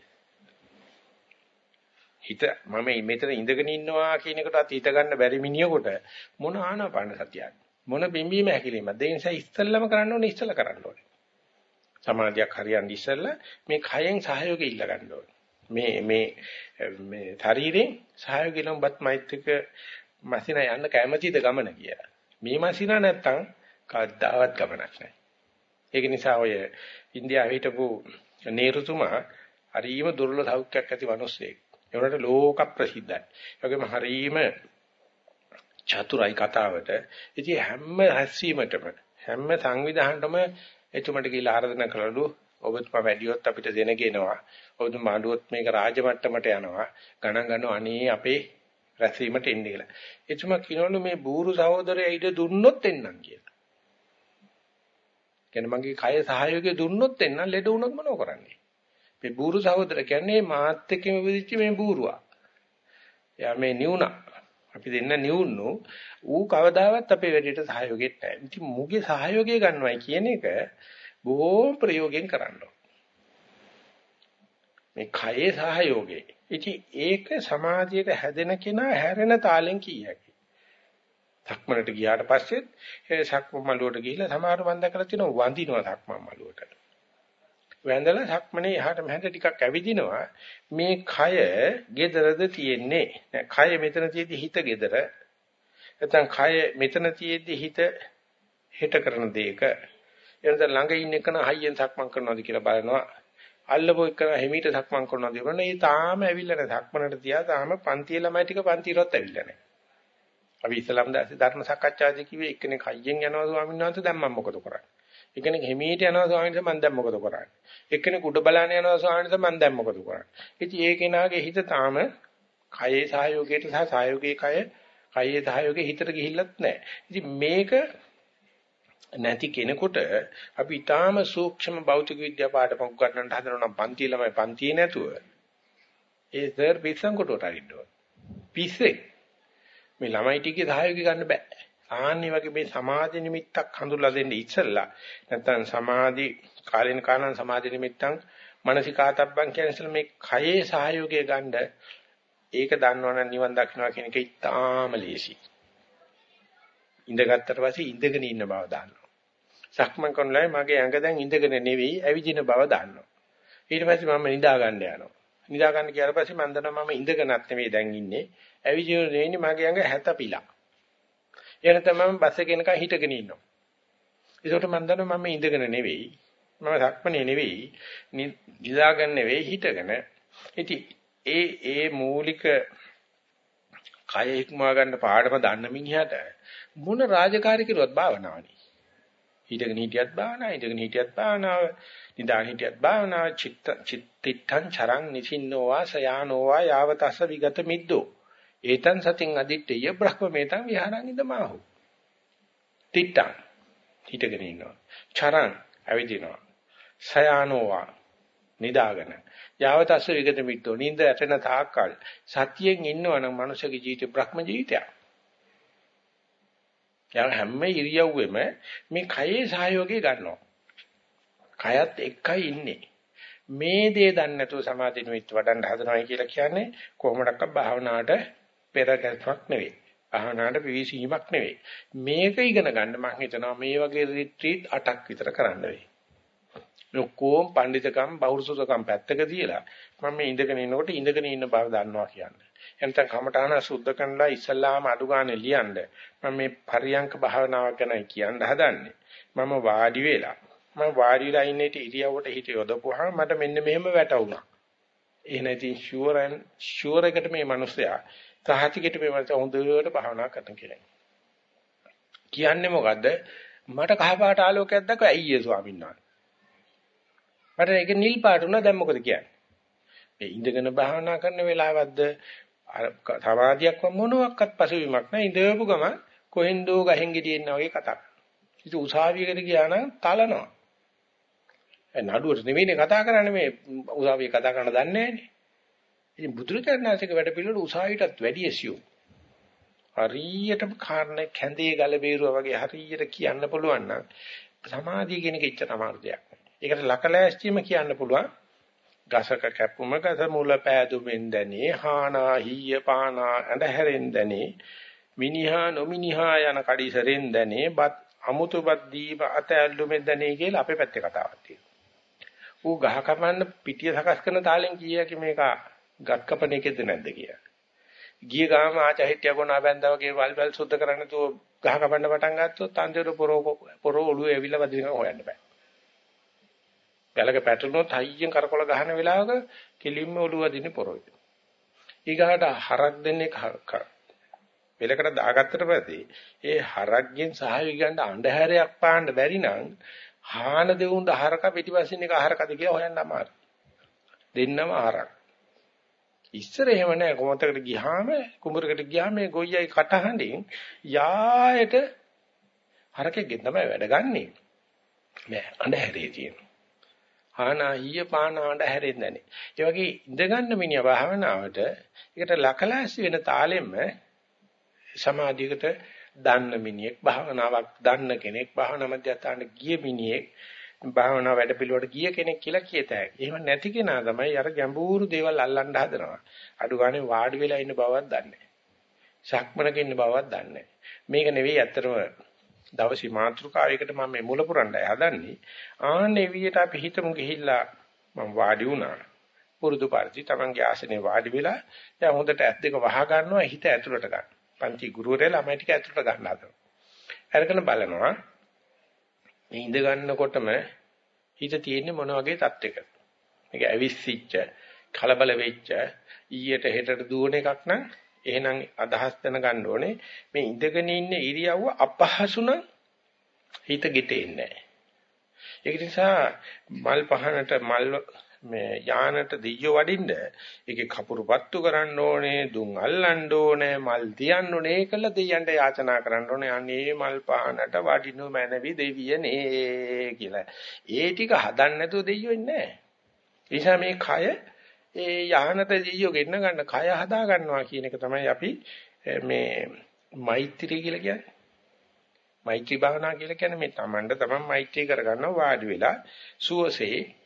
හිත මම මෙතන ඉඳගෙන ඉන්නවා කියන එකටත් හිත ගන්න බැරි මිනිහෙකුට මොන ආනාපාන සතියක්ද? මොන බිම්බීම හැකිලිමද? ඒ නිසා ඉස්සල්ලාම කරන්න ඕනේ ඉස්සල්ලා කරන්න ඕනේ. සමාධියක් හරියන්නේ ඉස්සල්ලා මේ කයෙන් සහයෝගය ඉල්ල ගන්න ඕනේ. මේ මේ මේ ශරීරයෙන් සහයෝගය ලොම්බත් මෛත්‍රික මැසින යන්න කැමැතිද ගමන කියලා. මේ මැසින නැත්තම් කවදාවත් ගමනක් නැහැ. ඒක නිසා ඔය ඉන්දියාවේ හිටපු නේරුතුමා හරිම දුර්ලභ සෞඛ්‍යයක් ඇති මිනිස්සෙක්. ඒකට ලෝක ප්‍රසිද්ධයි. ඒ වගේම හරීම චතුරයි කතාවට. ඉතින් හැම හැස්සීමටම හැම සංවිධානයකම එතුමට කියලා ආරාධනා කළලු ඔබතුමා වැඩියොත් අපිට දෙන ගෙනවා. ඔබතුමා අඩුවොත් මේක රාජ මට්ටමට යනවා. ගණන් ගන්නවා අනේ අපේ රැස්වීමට එන්නේ කියලා. එතුමා කියනවලු මේ බూరు සහෝදරයා ඊට දුන්නොත් එන්නම් කියලා. කියන්නේ මගේ කය සහයෝගය දුන්නොත් එන්නම් ලෙඩ වුණොත් මොනව කරන්නේ? මේ බూరు සහෝදර කියන්නේ මාත් එක්කම විදිච්ච මේ බూరుවා. එයා මේ නිවුණා. අපි දෙන්න නිවුන්නු ඌ කවදාවත් අපේ වැඩේට සහයෝගයක් නැහැ. ඉතින් මුගේ සහයෝගය ගන්නවයි කියන එක බොහෝම ප්‍රයෝගයෙන් කරන්න මේ කයේ සහයෝගය. ඉතින් ඒක සමාධියට හැදෙන කෙනා හැරෙන තාලෙන් කීයකි. සක්මනට ගියාට පස්සෙත් ඒ සක්ම මළුවට ගිහිල්ලා සමහර මන් දැකලා තියෙනවා වඳිනවා සක්ම මළුවට. වැඳලා සක්මනේ එහාට මෙහාට ටිකක් ඇවිදිනවා. මේ කය gedarද තියෙන්නේ. නෑ කය මෙතන තියෙදි හිත gedara. නැත්නම් කය මෙතන තියෙදි හිත හෙට කරන දෙයක එනද ළඟ ඉන්න එකන හයියෙන් සක්මන් කරනවාද කියලා බලනවා. අල්ලපු එකන හිමීට සක්මන් කරනවාද බලනවා. ඒ තාම ඇවිල්ලා නැහැ. සක්මනට තියා තාම පන්තිය ළමයි ටික පන්තිරොත් ඇවිල්ලා නැහැ. අපි ඉස්ලාම් දාසේ ධර්ම සාකච්ඡාදී කිව්වේ එක්කෙනෙක් හයියෙන් යනවා ස්වාමීන් වහන්සේ දැන් මම මොකද කරන්නේ එක්කෙනෙක් හිමීට යනවා ස්වාමීන් වහන්සේ මම දැන් මොකද කරන්නේ? එක්කෙනෙක් උඩ බලන්න යනවා ස්වාමීන් වහන්සේ මම දැන් මොකද කරන්නේ? ඉතින් ඒ කෙනාගේ හිත තාම කයේ සහයෝගයට සහ සහයෝගයේ කය කයේ සහයෝගයේ හිතට ගිහිල්ලත් නැහැ. ඉතින් මේක නැති කෙනෙකුට අපි ඊටාම සූක්ෂම භෞතික විද්‍යා පාඩම උගන්වන්න හදනවා නම් පන්ති ළමයි පන්තියේ නැතුව ඒ සර් පිස්සන් කොටුවට අරින්න ඕන. පිස්සේ මේ ළමයි ටිකේ සහයෝගය ගන්න බෑ. ආන්නේ වගේ මේ සමාධි නිමිත්තක් හඳුල්ලා දෙන්න ඉස්සෙල්ලා නැත්නම් සමාධි කාලින කාණන් සමාධි නිමිත්තන් මානසිකාතබ්බන් කියන ඉස්සෙල්ලා මේ කයේ සහයෝගය ගන්න ඒක දන්නවනම් නිවන් දකින්නවා කියන එක ඉතාම ලේසි. ඉඳගත්තට පස්සේ ඉඳගෙන ඉන්න බව දන්නවා. සක්මන් කරනලා මගේ ඇඟ දැන් ඉඳගෙන නෙවෙයි ඇවිදින බව දන්නවා. ඊට පස්සේ මම නිදා ගන්න යනවා. නිදා ගන්න ගියාට පස්සේ මම දන්නවා මම ඉඳගෙනත් නෙවෙයි දැන් ඉන්නේ. ඇවිදින නෙවෙයි මගේ ඇඟ හැතපිලා. එහෙම තමයි බස් එකේ එනකන් හිටගෙන ඉන්නවා. ඒකට මම දන්නවා මම ඉඳගෙන නෙවෙයි. මම සක්මනේ නෙවෙයි. නිදාගෙන නෙවෙයි හිටගෙන. ඉතින් ඒ ඒ මූලික කය ඉක්මවා ගන්න පාඩම දන්න මිනිහට මොන රාජකාරී කරුවත් භාවනාවනේ. හිටගෙන හිටියත් භාවනාව, ඉඳගෙන හිටියත් භාවනාව, නිදාගෙන හිටියත් භාවනාව, චිත්ත චිත්තිත්තං චරං නිසින්නෝවා සයානෝවා යාවතස්ස විගත මිද්දෝ ඒතං සතින් අදිත්තේය බ්‍රහ්මමේතං විහාරං ඉදමාහු. තිට්ටං හිටගෙන ඉන්නවා. චරං ඇවිදිනවා. සයානෝවා නිදාගෙන. යාවතස්ස විගත මිත්තෝ නින්ද ඇතන තාක්කල් සතියෙන් ඉන්නවනම් මනුෂ්‍යගේ ජීවිතේ බ්‍රහ්ම ජීවිතයක්. යා හැම ඉරියව්වෙම මේ කයේ සහයෝගය ගන්නවා. කයත් එක්කයි ඉන්නේ. මේ දේ දන්නේ නැතුව සමාධි නිමිත්ත වඩන්න හදනවයි කියලා කියන්නේ කොහොමඩක්වත් භාවනාවට පෙර ගැස්මක් නෙවෙයි. අහනාට පිවිසීමක් නෙවෙයි. මේක ඉගෙන ගන්න මම හිතනවා මේ වගේ රිට්‍රීට් 8ක් විතර කරන්න වෙයි. මේ ඔක්කොම පඬිතකම් බෞරුසුතකම් පැත්තක තියලා මම මේ ඉඳගෙන ඉන්නකොට ඉඳගෙන ඉන්න බව දන්නවා කියන්නේ. එනතන් කමඨාන සුද්ධ කරලා ඉස්සල්ලාම අඩු ගානේ ලියන්න මම මේ පරියංක භාවනාවක් ගැන කියන්න හදන්නේ. මම වාඩි වෙලා මම වාඩි වෙලා ඉන්න ඉට ඉරියව්වට හිත යොදපුවාම මට මෙන්න මෙහෙම වැටුණා. එහෙ නැති ෂුවර් ඇන් ෂුවර් එකට මේ මිනිස්සයා සාහිතිකට මේ මිනිස්සයා හොඳට භාවනා කරන කියලා. කියන්නේ මොකද්ද? මට කහ පාට ආලෝකයක් දැක්ක ඇයි ඒ ස්වාමීන් වහන්සේ. මට ඒක නිල් පාට උනා දැන් මොකද කියන්නේ? මේ ඉඳගෙන භාවනා කරන වෙලාවද්ද සමාධියක් මොනවාක්වත් පසුබිමක් නැහැ ඉඳපු ගම කොහෙන්දෝ ගහෙන් ගෙඩියෙන්න වගේ කතා. ඉතින් උසාවියකට ගියා නම් තලනවා. ඒ නඩුවට නෙවෙයිනේ කතා කරන්නේ මේ උසාවිය කතා කරන්න දන්නේ නැහැනේ. ඉතින් බුදුරජාණන්සේක වැඩ පිළිවෙල උසාවියටත් වැඩි ඇසියෝ. හරියටම කාරණේ කැඳේ ගල බේරුවා වගේ හරියට කියන්න පුළුවන් නම් සමාධිය කියන එක ඉච්ච අමාරු දෙයක්. ඒකට ලකලෑස්තියම කියන්න පුළුවන්. ගසක කැපුම ගස මුල පෑදුමින් දැනේ හානා හීය පානා ඇඳ හැරෙන් දැනේ මිනිහා නොමිනිහා යන කඩිසරෙන් දැනේ බත් අමුතුබත් දීප අත ඇල්ලුමෙන් දැනේ කියලා අපේ පැත්තේ කතාවක් තියෙනවා. ඌ ගහ කපන්න පිටිය සකස් කරන තාලෙන් කීයක මේක ගත් කපන එකද නැද්ද කියලා. ගිය ගාම ආචහිටිය ගොනා බැන්දා වගේ වල් වල් සුද්ධ කරන්න තෝ ගහ කපන්න පටන් ගත්තොත් අන්තිමට පොරෝ පොරෝ ඔළුවේ ඇවිල්ලා වදිනකම් හොයන්න බෑ. ගලක පැටලුනොත් හයියෙන් කරකොල ගහන වෙලාවක කෙලින්ම ඔළුව වදින්නේ පොරොයි. ඊගාට හරක් දෙන්නේ පෙලකට දාගත්තට පස්සේ ඒ හරක්ගෙන් සහාය ගන්න අඳුරයක් පාන්න බැරි නම් හාන දෙවුන් හරක පිටිපස්සින් එක හරකද කියලා හොයන්න අමාරුයි. දෙන්නම හරක්. ඉස්සර එහෙම නැහැ කොමතකට ගියාම කුඹරකට ගියාම මේ ගොයියයි කටහඬින් යායට හරකෙක්ගෙන් තමයි වැඩ ගන්නෙ. මේ අඳුරේ තියෙනවා. ආනා ඊය පානාට හැරෙන්නේ නැහැ. ඒ වගේ ඉඳගන්න මිනිහා භාවනාවට ඒකට ලකලාසි වෙන තාලෙම සමාධියකට දන්න මිනිහෙක් භාවනාවක් දන්න කෙනෙක් භාවනා මධ්‍යස්ථානට ගිය මිනිහෙක් භාවනා වැඩ පිළිවෙලට ගිය කෙනෙක් කියලා කියතයි. එහෙම නැති කෙනා තමයි අර ගැඹුරු දේවල් අල්ලන්න හදනවා. අඩු ගානේ වාඩි වෙලා ඉන්න බවක් දන්නේ නැහැ. සක්මනක ඉන්න බවක් දන්නේ නැහැ. මේක නෙවෙයි ඇත්තටම දවසේ මාතෘකාවයකට මම මේ මුල පුරන්නයි හදන්නේ. ආන්නේ විදියට අපි හිතමු ගිහිල්ලා මම වාඩි වුණා. පුරුදු පරිදි තමන්ගේ ආසනේ වාඩි වෙලා දැන් හොඳට ඇස් දෙක වහ ගන්නවා හිත ඇතුළට ගන්න. පන්ති ගුරුවරයා ළමයි ටික ඇතුළට ගන්න හදනවා. අරගෙන බලනවා මේ ඉඳ ගන්නකොටම හිත තියෙන්නේ මොන වගේ තත්යකද? මේක ඇවිස්සිච්ච, කලබල වෙච්ච, ඊයට හෙටට දුවන එකක් නම් එහෙනම් අදහස් දැනගන්න ඕනේ මේ ඉඳගෙන ඉන්න ඉරියව්ව අපහසු නම් හිත ගෙටෙන්නේ නැහැ. ඒක නිසා මල් පහනට මල් මේ යානට දියෝ වඩින්න ඒකේ කපුරු පත්තු කරන්න ඕනේ දුම් අල්ලන්න ඕනේ මල් තියන්න ඕනේ ඒකල දෙයයන්ට යාචනා කරන්න ඕනේ අනේ මල් පහනට වඩිනු මැනවි දෙවියනේ කියලා. ඒ ටික හදන්න නැතුව දෙයියෝ ඉන්නේ නැහැ. මේ කය ඒ යහනත ජීයෝ ගෙන්න ගන්න කය හදා ගන්නවා කියන එක තමයි අපි මේ මෛත්‍රී කියලා කියන්නේ. මෛත්‍රී භාවනා කියලා කියන්නේ මේ Tamanda තමන් මෛත්‍රී කරගන්නවා වාඩි වෙලා සුවසේ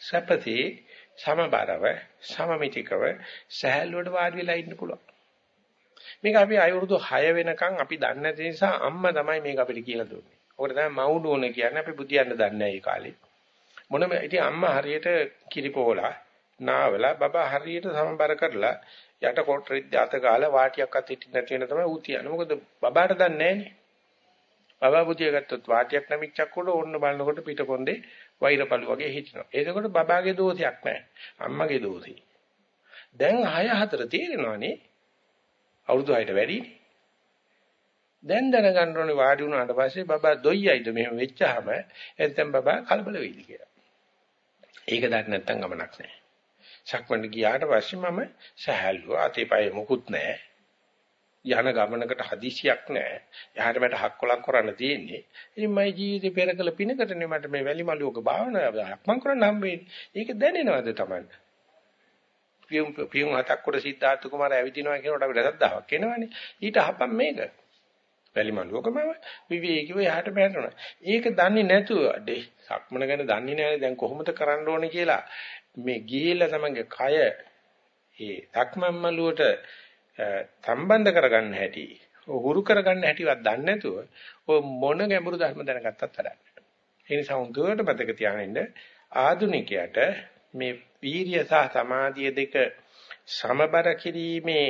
සපතේ සමබරව සමමිතිකව සහැල්ලුවට වාඩි වෙලා ඉන්න පුළුවන්. මේක අපි අවුරුදු 6 වෙනකන් අපි දන්නේ නැති නිසා අම්මා තමයි මේක අපිට කියලා දුන්නේ. ඔකට තමයි මවුඩෝන කියන්නේ අපි බුදියන්න දන්නේ නැහැ ඒ කාලේ. මොනම ඉතින් අම්මා හරියට කිරිපෝලා නාවලා බබා හරියට සමබර කරලා යට කොටරි දාත ගාලා වාටියක් අත ඉටින් නැති වෙන තමයි ඌ තියන්නේ. මොකද බබාට දන්නේ නැහනේ. බබා පුතිය ගත්තොත් වාටියක් නැමිච්චක් උඩ ඕන්න බලනකොට පිටකොන්දේ වෛරපළු වගේ හිටිනවා. එතකොට බබාගේ දෝෂයක් නැහැ. අම්මගේ දෝෂي. දැන් 6 4 තේරෙනවානේ. අවුරුදු 6ට වැඩිනේ. දැන් දැනගන්න ඕනේ වාඩි වුණාට පස්සේ බබා දොයියිද මෙහෙම වෙච්චාම එතෙන් බබා කලබල වෙයිද කියලා. ඒක දන්නේ නැත්නම් ගමනක් නැහැ. සක්මණට ගියාට පස්සේ මම සහැල්ලුව අතේ පය මොකුත් නැහැ. යන ගමනකට හදිසියක් නැහැ. එහාට මට හක්කොලක් කරන්න තියෙන්නේ. ඉතින් මගේ ජීවිතේ පෙරකල පිනකටනේ මට මේ වැලි මලුවක භාවනාවක් මම කරන්න හම්බෙන්නේ. ඒක දැනෙනවද Tamanne? පියුම් පියුම් හතක් කොට සිද්ධාර්ථ කුමාරය ඇවිදිනවා කියනකොට අපිට සද්දාවක් එනවනේ. ඊට හපම් මේක. වැලි මලුවකම විවේකීව එහාට බැලනවා. ඒක දන්නේ නැතුව අඩේ සක්මන ගැන දන්නේ නැහැ දැන් කොහොමද කරන්න ඕනේ කියලා මේ ගිහිල්ලා තමන්ගේ කය ඒ ධක්මම්මලුවට සම්බන්ධ කරගන්න හැටි හුරු කරගන්න හැටිවත් දන්නේ නැතුව ඔය මොන ගැඹුරු ධර්ම දැනගත්තත් වැඩක් නැහැ. ඒ නිසා හොඳට මතක තියාගන්න ආධුනිකයට මේ වීර්ය සහ සමාධිය දෙක සමබර කිරීමේ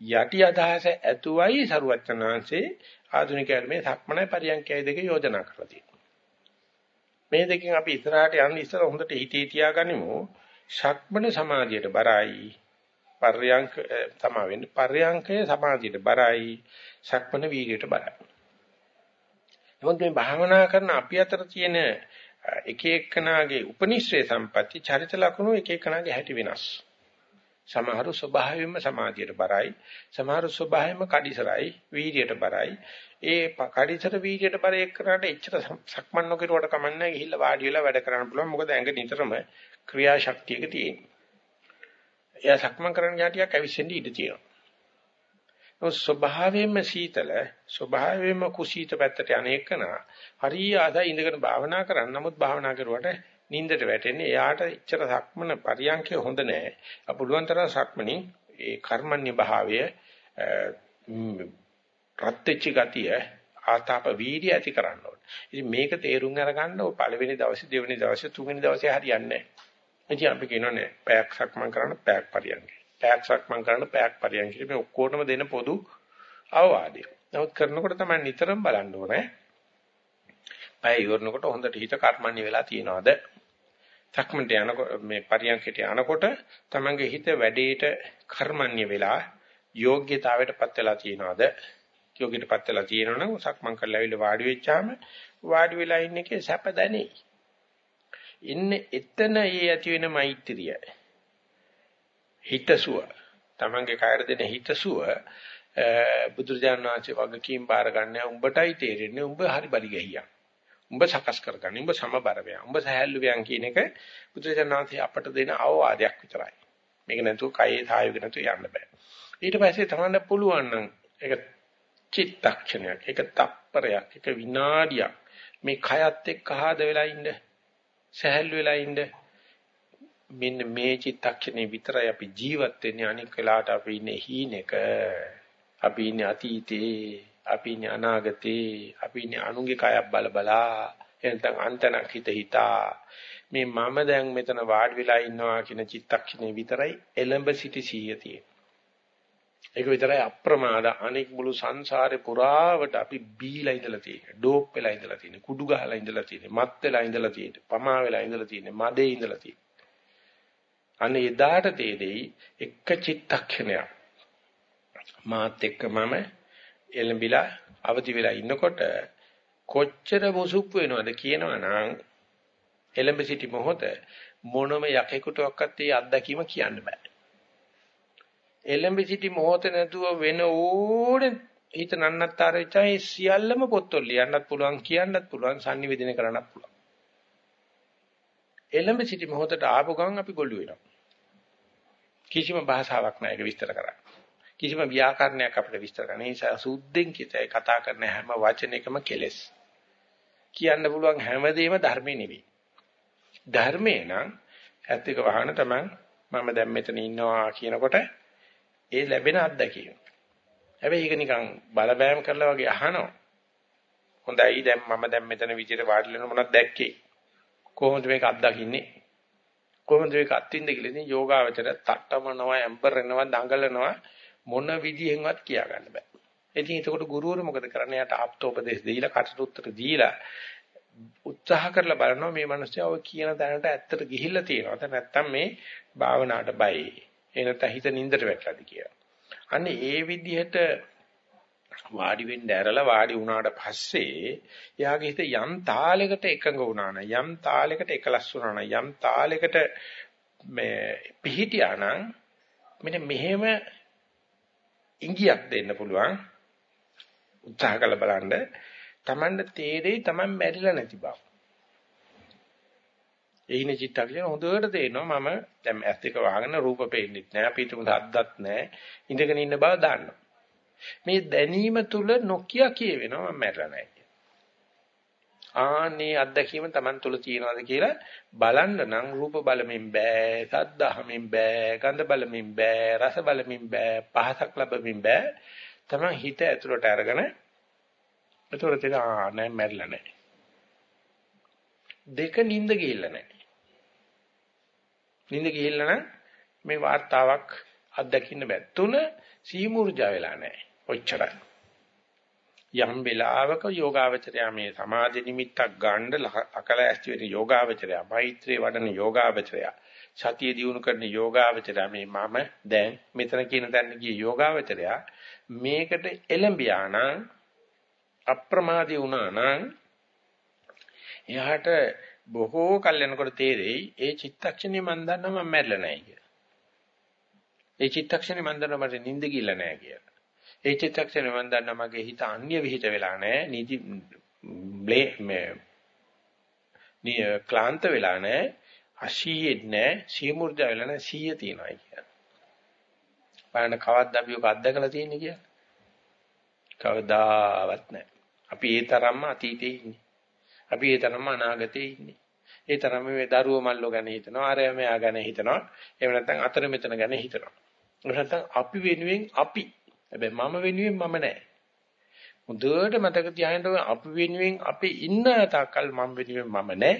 යටි අදහස ඇතුවයි සරුවචනාංශේ ආධුනිකයන් මේ සක්මණයි පරියන්කයයි දෙක යෝජනා කරලා තියෙනවා. මේ දෙකෙන් අපි ඉස්සරහට යන්න ඉස්සර හොඳට හිතේ තියාගනිමු. සක්මණ සමාධියට බරයි. පර්යංක තමා වෙන්නේ පර්යංකය සමාධියට බරයි. සක්මණ වීර්යයට බරයි. නමුත් මේ භාවනා කරන අපි අතර තියෙන එක එකනාගේ උපනිශ්‍රේ සම්පatti චරිත ලක්ෂණ එක එකනාගේ හැටි වෙනස්. සමහරු ස්වභාවයෙන්ම සමාධියට බරයි සමහරු ස්වභාවයෙන්ම කඩිසරයි වීර්යයට බරයි ඒ කඩිසර වීර්යයට බර එක්කනට එච්චර සක්මන් නොකරුවට කමන්නේ ගිහිල්ලා වාඩි වෙලා වැඩ කරන්න පුළුවන් මොකද ඇඟ නිතරම ක්‍රියාශක්තියක තියෙනවා එයා සක්මන් කරන්න යාටියක් ඇවිස්සෙන්න ඉඩ තියෙනවා ස්වභාවයෙන්ම සීතල ස්වභාවයෙන්ම කුසීත පැත්තට අනේකන හරිය ආදා ඉඳගෙන භාවනා කරන්න නමුත් භාවනා කරුවට නින්දට වැටෙන්නේ එයාට ඉච්ඡර සක්මන පරියන්කේ හොඳ නෑ. අපුලුවන් තරම් සක්මනින් ඒ කර්මන්‍ය භාවය ප්‍රත්‍යච්ච ගතිය ආතාප වීර්ය ඇති කරන්න ඕනේ. ඉතින් මේක තේරුම් අරගන්න ඔය පළවෙනි දවසේ දෙවෙනි දවසේ තුන්වෙනි දවසේ හරියන්නේ නෑ. ඉතින් අපි කියනෝනේ පැයක් සක්මන් කරන්න පැයක් පරියන්කේ. පැයක් සක්මන් කරන්න පැයක් පරියන්කේ මේ ඔක්කොටම දෙන පොදු අවවාදය. නමුත් කරනකොට තමයි නිතරම බලන්න ඕනේ. පැය ඉවරනකොට හොඳට හිත කර්මන්නේ වෙලා තියනවාද? සක්මන්ට යනකොට මේ පරියන්කයට යනකොට තමන්ගේ හිත වැඩේට කර්මන්නේ වෙලා යෝග්‍යතාවයටපත් වෙලා තියෙනවද යෝග්‍යටපත් වෙලා තියෙනවනම් සක්මන් කරලා ඇවිල්ලා වාඩි වෙච්චාම වාඩි වෙලා ඉන්න එකේ සැප දැනේ ඉන්නේ එතන ඒ ඇති වෙන මෛත්‍රිය හිතසුව තමන්ගේ කායර දෙන හිතසුව බුදුරජාණන් වහන්සේ වගකීම් බාර ගන්න උඹටයි තේරෙන්නේ උඹ හරි බරි ගහියක් උඹ සකස් කරගන්න. උඹ සමබර වෙන. උඹ සහැල්ලු වෙන කියන එක බුදුරජාණන්සේ අපට දෙන අවවාදයක් විතරයි. මේක නැතුව කයේ සායුක නැතුව යන්න බෑ. ඊට පස්සේ තමන්න පුළුවන් නම් ඒක චිත්තක්ෂණයක්, ඒක තප්පරයක්, ඒක විනාඩියක් මේ කයත් එක්ක ආද වෙලා ඉන්න. සහැල්ලු වෙලා ඉන්න. මෙන්න මේ චිත්තක්ෂණේ විතරයි අපි ජීවත් වෙන්නේ. අනික් වෙලාවට අපි ඉන්නේ හීනෙක. අපි ඉන්නේ අතීතේ. අපි ඉන්නේ අනාගතේ. අපි ඉන්නේ අනුන්ගේ කයක් බල බලා. එනතන් අන්තනක් හිත හිතා. මේ මම දැන් මෙතන වාඩි වෙලා ඉන්නවා කියන චිත්තක්ෂණේ විතරයි එළඹ සිටි සීය ඒක විතරයි අප්‍රමාද. අනෙක් මුළු සංසාරේ පුරාවට අපි බීලා ඉඳලා තියෙන්නේ. ඩෝප් වෙලා ඉඳලා තියෙන්නේ. කුඩු ගහලා ඉඳලා තියෙන්නේ. මත් වෙලා ඉඳලා තියෙන්නේ. පමා වෙලා ඉඳලා තියෙන්නේ. මදේ ඉඳලා තියෙන්නේ. අනේ එදාට තේරෙයි එක චිත්තක්ෂණයක්. මාත් එක්ක මම එළඹිලා අවදි වෙලා ඉන්නකොට කොච්චර මුසුප්පු වෙනවද කියනවනම් එළඹ සිටි මොහොත මොනම යකෙකුටවත් ඒ අත්දැකීම කියන්න බෑ. එළඹ සිටි මොහොත නැතුව වෙන ඕනේ හිත නන්නත්තර වෙච්චයි සියල්ලම පොත්වල ලියන්නත් පුළුවන් කියන්නත් පුළුවන් sannivedana කරන්නත් පුළුවන්. එළඹ සිටි මොහොතට ආපු ගමන් අපි ගොළු වෙනවා. කිසිම භාෂාවක් නැහැ ඒක විස්තර කරන්න. කිසිම ව්‍යාකරණයක් අපිට විස්තර කරන්න. ඒ නිසා සුද්ධෙන් කිතයි කතා කරන හැම වචනයකම කෙලෙස්. කියන්න පුළුවන් හැමදේම ධර්මේ නෙවෙයි. ධර්මේ නම් ඇත්ත එක වහන තමන් මම දැන් මෙතන ඉන්නවා කියනකොට ඒ ලැබෙන අත්දැකීම. හැබැයි ඒක නිකන් බලබෑම් කරලා වගේ අහනවා. හොඳයි දැන් මම දැන් මෙතන විදිහට වාඩි වෙන මොනවද දැක්කේ? කොහොමද මේක අත්දකින්නේ? කොහොමද මේක අත්විඳ කියලා ඉතින් යෝගාවචර තට්ටමනවා, ඇම්බරෙනවා, දඟලනවා මොන විදිහෙන්වත් කියා ගන්න බෑ. ඉතින් එතකොට ගුරුවරු මොකද කරන්නේ? යාට ආප්තෝපදේශ දීලා කටට උත්තර දීලා උත්සාහ කරලා බලනවා මේ මිනිස්සයා ඔය කියන තැනට ඇත්තට ගිහිල්ලා තියෙනවද නැත්නම් මේ භාවනාවට බයයි. ඒ නැත්නම් හිත නින්දට වැටලාද කියලා. අන්න ඒ විදිහට වාඩි වෙන්න ඇරලා වාඩි වුණාට පස්සේ එයාගේ හිත යම් තාලයකට එකඟ වුණා නම් යම් තාලයකට එකලස් වුණා නම් යම් තාලයකට මේ පිහිටියා නම් මෙන්න මෙහෙම ඉංගියක් දෙන්න පුළුවන් උත්සාහ කළ බලන්න Tamanne තේරෙයි Taman මැරිලා නැති බව. ඒිනේ චිත්තක්ෂණ හොඳට තේරෙනවා මම දැන් ඇස් දෙක වහගෙන රූප පේන්නෙත් නෑ පිටුම සද්දත් නෑ ඉඳගෙන ඉන්න බව දන්නවා. මේ දැනීම තුල නොකිය කියවෙනවා මම මැරලා නෑ. ආනේ අත්දැකීම Taman තුල තියනවාද කියලා බලන්න නම් රූප බලමින් බෑ, සද්ද අහමින් බෑ, ගන්ධ බලමින් බෑ, රස බලමින් බෑ, පහසක් ලැබමින් බෑ. Taman හිත ඇතුළට අරගෙන එතකොට තේර ආ නෑ මැරිලා නෑ. දෙක නිින්ද ගිහිල්ලා නැහැ. නිින්ද ගිහිල්ලා නම් මේ වார்த்தාවක් අත්දකින්න බෑ. තුන සීමුර්ජා වෙලා නැහැ. ඔච්චරයි. යම් වෙලාවක යෝගාවචරයා මේ සමාධි නිමිත්තක් ගන්න අකලෑස්ති වෙන යෝගාවචරයා මෛත්‍රී වඩන යෝගාවචරයා සතිය දියුණු කරන යෝගාවචරයා මේ මම දැන් මෙතන කියන දැන් ගිය යෝගාවචරයා මේකට එළඹියා නම් අප්‍රමාදී වුණා නම් එයාට බොහෝ කල් යනකොට තේරෙයි ඒ චිත්තක්ෂණේ මන් දන්නවා මම මැරෙලා නැහැ කියලා. ඒ චිත්තක්ෂණේ මන් දන්නවා මට නිින්ද ගිල්ල නැහැ කියලා. ඒ චිත්තක්ෂණේ මන් දන්නවා මගේ හිත අන්‍ය විහිිත වෙලා නැහැ. නිදි බ්ලේ මේ නිය ක්ලාන්ත වෙලා නැහැ. අශීයෙත් නැහැ. සීමුර්ජා වෙලා නැහැ. සීය තියනවා කියලා. බලන්න කවද්ද අපි ඔක අත්දකලා තියෙන්නේ කියලා. කවදාවත් නැහැ. අපි ඒ තරම්ම අතීතේ ඉන්නේ. අපි ඒ තරම්ම අනාගතේ ඉන්නේ. ඒ තරම්ම මේ දරුවෝ මල්ලෝ ගැන හිතනවා, අරය මෙයා ගැන හිතනවා. එහෙම නැත්නම් අතර මෙතන ගැන හිතනවා. එහෙම නැත්නම් අපි වෙනුවෙන් අපි. හැබැයි මම වෙනුවෙන් මම නැහැ. මුදුවට මතක තියාගන්න අපි වෙනුවෙන් අපි ඉන්න තාක්කල් මම වෙනුවෙන් මම නැහැ.